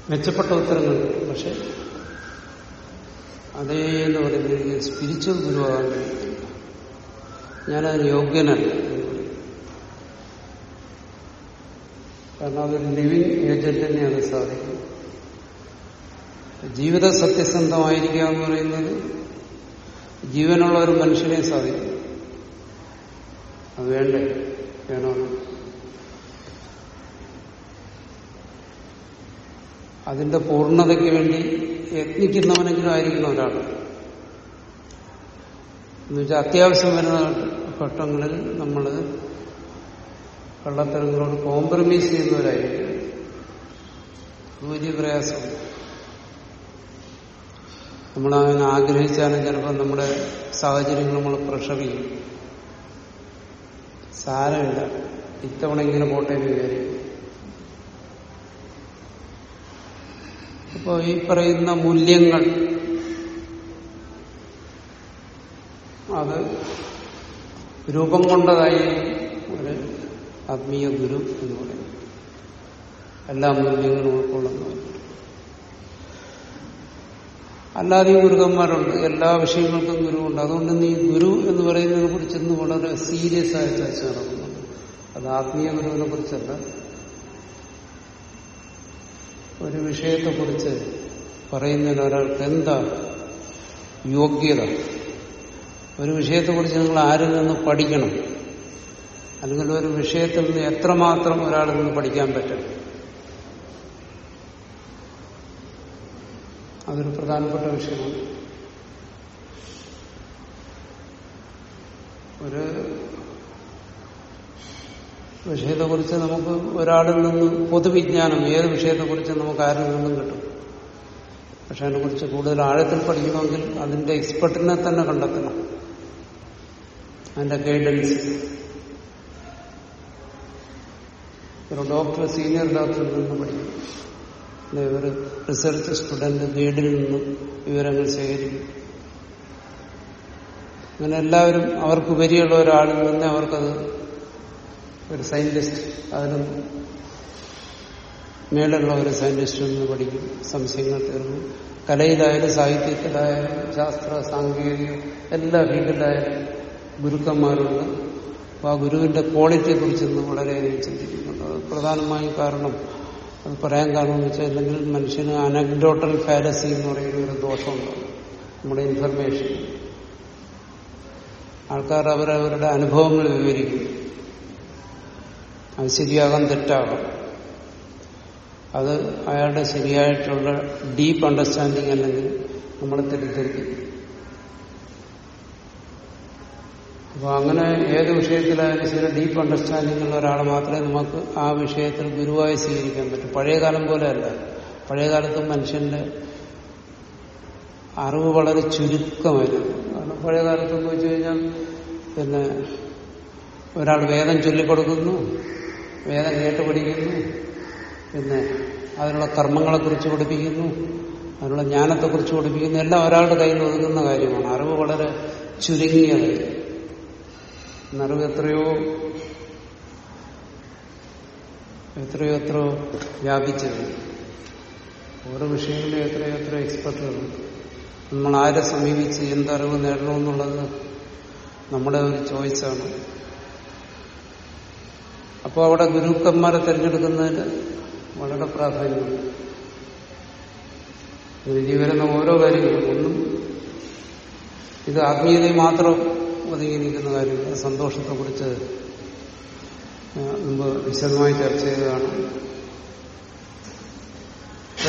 മെച്ചപ്പെട്ട ഉത്തരങ്ങൾ കിട്ടും. പക്ഷെ അതേ എന്ന് പറയുന്നത് സ്പിരിച്വൽ ഗുരുവാകാൻ കഴിയുന്നില്ല ഞാനതിന് യോഗ്യനല്ല. കാരണം അതൊരു ലിവിങ് ഏജന്റിനെ അത് സാധിക്കും ജീവിത സത്യസന്ധമായിരിക്കുക എന്ന് പറയുന്നത് ജീവനുള്ള ഒരു മനുഷ്യനെ സാധിക്കും അത് വേണ്ടേ? വേണോ? അതിന്റെ പൂർണതയ്ക്ക് വേണ്ടി യത്നിക്കുന്നവനെങ്കിലും ആയിരിക്കുന്ന ഒരാൾ. എന്നുവെച്ചാൽ അത്യാവശ്യം വരുന്ന ഘട്ടങ്ങളിൽ നമ്മൾ കള്ളത്തരങ്ങളോട് കോംപ്രമൈസ് ചെയ്യുന്നവരായിരിക്കും. വലിയ പ്രയാസം. നമ്മളങ്ങനെ ആഗ്രഹിച്ചാലും ചിലപ്പോൾ നമ്മുടെ സാഹചര്യങ്ങൾ നമ്മൾ പ്രഷർ സാരമില്ല. ഇത്തവണ ഇങ്ങനെ പോട്ടെ വിചാരിക്കും. അപ്പോൾ ഈ പറയുന്ന മൂല്യങ്ങൾ അത് രൂപം കൊണ്ടതായി ഒരു ആത്മീയ ഗുരു എന്ന് പറയുന്നത് എല്ലാ മൂല്യങ്ങളും ഉൾക്കൊള്ളുന്നു അല്ലാതെയും ഗുരുക്കന്മാരുണ്ട്. എല്ലാ വിഷയങ്ങൾക്കും ഗുരുവുണ്ട്. അതുകൊണ്ട് നീ ഗുരു എന്ന് പറയുന്നതിനെ കുറിച്ചൊന്നും വളരെ സീരിയസ് ആയി ചർച്ച അത് ആത്മീയ ഗുരുവിനെ കുറിച്ചല്ല ഒരു വിഷയത്തെക്കുറിച്ച് പറയുന്നതിന് ഒരാൾക്ക് എന്താ യോഗ്യത? ഒരു വിഷയത്തെക്കുറിച്ച് നിങ്ങൾ ആരിൽ നിന്ന് പഠിക്കണം? അല്ലെങ്കിൽ ഒരു വിഷയത്തിൽ നിന്ന് എത്രമാത്രം ഒരാളിൽ നിന്ന് പഠിക്കാൻ പറ്റും? അതൊരു പ്രധാനപ്പെട്ട വിഷയമാണ്. ഒരു വിഷയത്തെക്കുറിച്ച് നമുക്ക് ഒരാളിൽ നിന്ന് പൊതുവിജ്ഞാനം ഏത് വിഷയത്തെക്കുറിച്ച് നമുക്ക് ആരിൽ നിന്നും കിട്ടും? പക്ഷെ അതിനെക്കുറിച്ച് കൂടുതൽ ആഴത്തിൽ പഠിക്കണമെങ്കിൽ അതിന്റെ എക്സ്പെർട്ടിനെ തന്നെ കണ്ടെത്തണം. അതിന്റെ ഗൈഡൻസ്. ഒരു ഡോക്ടർ സീനിയർ ഡോക്ടറിൽ നിന്ന് പഠിക്കും. ഒരു റിസർച്ച് സ്റ്റുഡന്റ് ഗൈഡിൽ നിന്നും വിവരങ്ങൾ ശേഖരിക്കും. അങ്ങനെ എല്ലാവരും അവർക്ക് ഉപരിയുള്ള ഒരാളിൽ നിന്ന് അവർക്കത് ഒരു സയന്റിസ്റ്റ് അതിനും മേലുള്ള ഒരു സയന്റിസ്റ്റിൽ നിന്ന് പഠിക്കും സംശയങ്ങൾ തീർന്നു. കലയിലായാലും സാഹിത്യത്തിലായാലും ശാസ്ത്ര സാങ്കേതിക എല്ലാ ഫീൽഡിലായാലും ഗുരുക്കന്മാരുണ്ട്. അപ്പോൾ ആ ഗുരുവിന്റെ ക്വാളിറ്റിയെ കുറിച്ച് ഇന്ന് വളരെയധികം ചിന്തിക്കുന്നുണ്ട്. അത് പ്രധാനമായും കാരണം അത് പറയാൻ കാരണം എന്ന് വെച്ചാൽ അല്ലെങ്കിൽ മനുഷ്യന് അനക്ഡോട്ടൽ ഫാലസി എന്ന് പറയുന്ന ഒരു ദോഷമുണ്ട്. നമ്മുടെ ഇൻഫർമേഷൻ ആൾക്കാർ അവരവരുടെ അനുഭവങ്ങൾ വിവരിക്കും. അത് ശരിയാകാം തെറ്റാകാം. അത് അയാളുടെ ശരിയായിട്ടുള്ള ഡീപ്പ് അണ്ടർസ്റ്റാൻഡിങ് അല്ലെങ്കിൽ നമ്മളെ തെറ്റിദ്ധരിക്കും അപ്പൊ അങ്ങനെ ഏത് വിഷയത്തിലായാലും ശരി ഡീപ്പ് അണ്ടർസ്റ്റാൻഡിംഗ് ഉള്ള ഒരാൾ മാത്രമേ നമുക്ക് ആ വിഷയത്തിൽ ഗുരുവായി സ്വീകരിക്കാൻ പറ്റൂ. പഴയ കാലം പോലെയല്ല. പഴയ കാലത്ത് മനുഷ്യന്റെ അറിവ് വളരെ ചുരുക്കമായിരുന്നു. കാരണം പഴയ കാലത്ത് എന്ന് വെച്ച് കഴിഞ്ഞാൽ പിന്നെ ഒരാൾ വേദം ചൊല്ലിക്കൊടുക്കുന്നു വേദം കേട്ട് പഠിക്കുന്നു. പിന്നെ അതിനുള്ള കർമ്മങ്ങളെക്കുറിച്ച് പഠിപ്പിക്കുന്നു. അതിനുള്ള ജ്ഞാനത്തെക്കുറിച്ച് പഠിപ്പിക്കുന്നു. എല്ലാം ഒരാളുടെ കയ്യിൽ ഒതുങ്ങുന്ന കാര്യമാണ്. അറിവ് വളരെ ചുരുങ്ങിയത് അറിവ് എത്രയോ എത്രയോ എത്രയോ വ്യാപിച്ചത്. ഓരോ വിഷയങ്ങളിലും എത്രയോ എത്രയോ എക്സ്പെർട്ടുകൾ നമ്മൾ ആരെ സമീപിച്ച് എന്തറിവ് നേടണമെന്നുള്ളത് നമ്മുടെ ഒരു ചോയ്സാണ് അപ്പോൾ അവിടെ ഗുരുക്കന്മാരെ തിരഞ്ഞെടുക്കുന്നതിന് വളരെ പ്രാധാന്യമുണ്ട് വരുന്ന ഓരോ കാര്യങ്ങളും ഒന്നും ഇത് ആത്മീയതയിൽ മാത്രം ഒതുങ്ങിയിരിക്കുന്ന സന്തോഷത്തെക്കുറിച്ച് മുമ്പ് വിശദമായി ചർച്ച ചെയ്തതാണ്.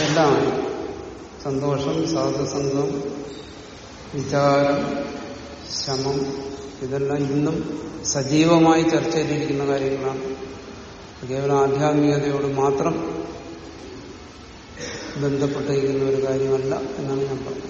എല്ലാം സന്തോഷം സാധുസംഗം വിചാരം ശമം ഇതെല്ലാം ഇന്നും സജീവമായി ചർച്ച ചെയ്തിരിക്കുന്ന കാര്യങ്ങളാണ്. കേവലം ആധ്യാത്മികതയോട് മാത്രം ബന്ധപ്പെട്ടിരിക്കുന്ന ഒരു കാര്യമല്ല എന്നാണ് ഞാൻ പറഞ്ഞത്.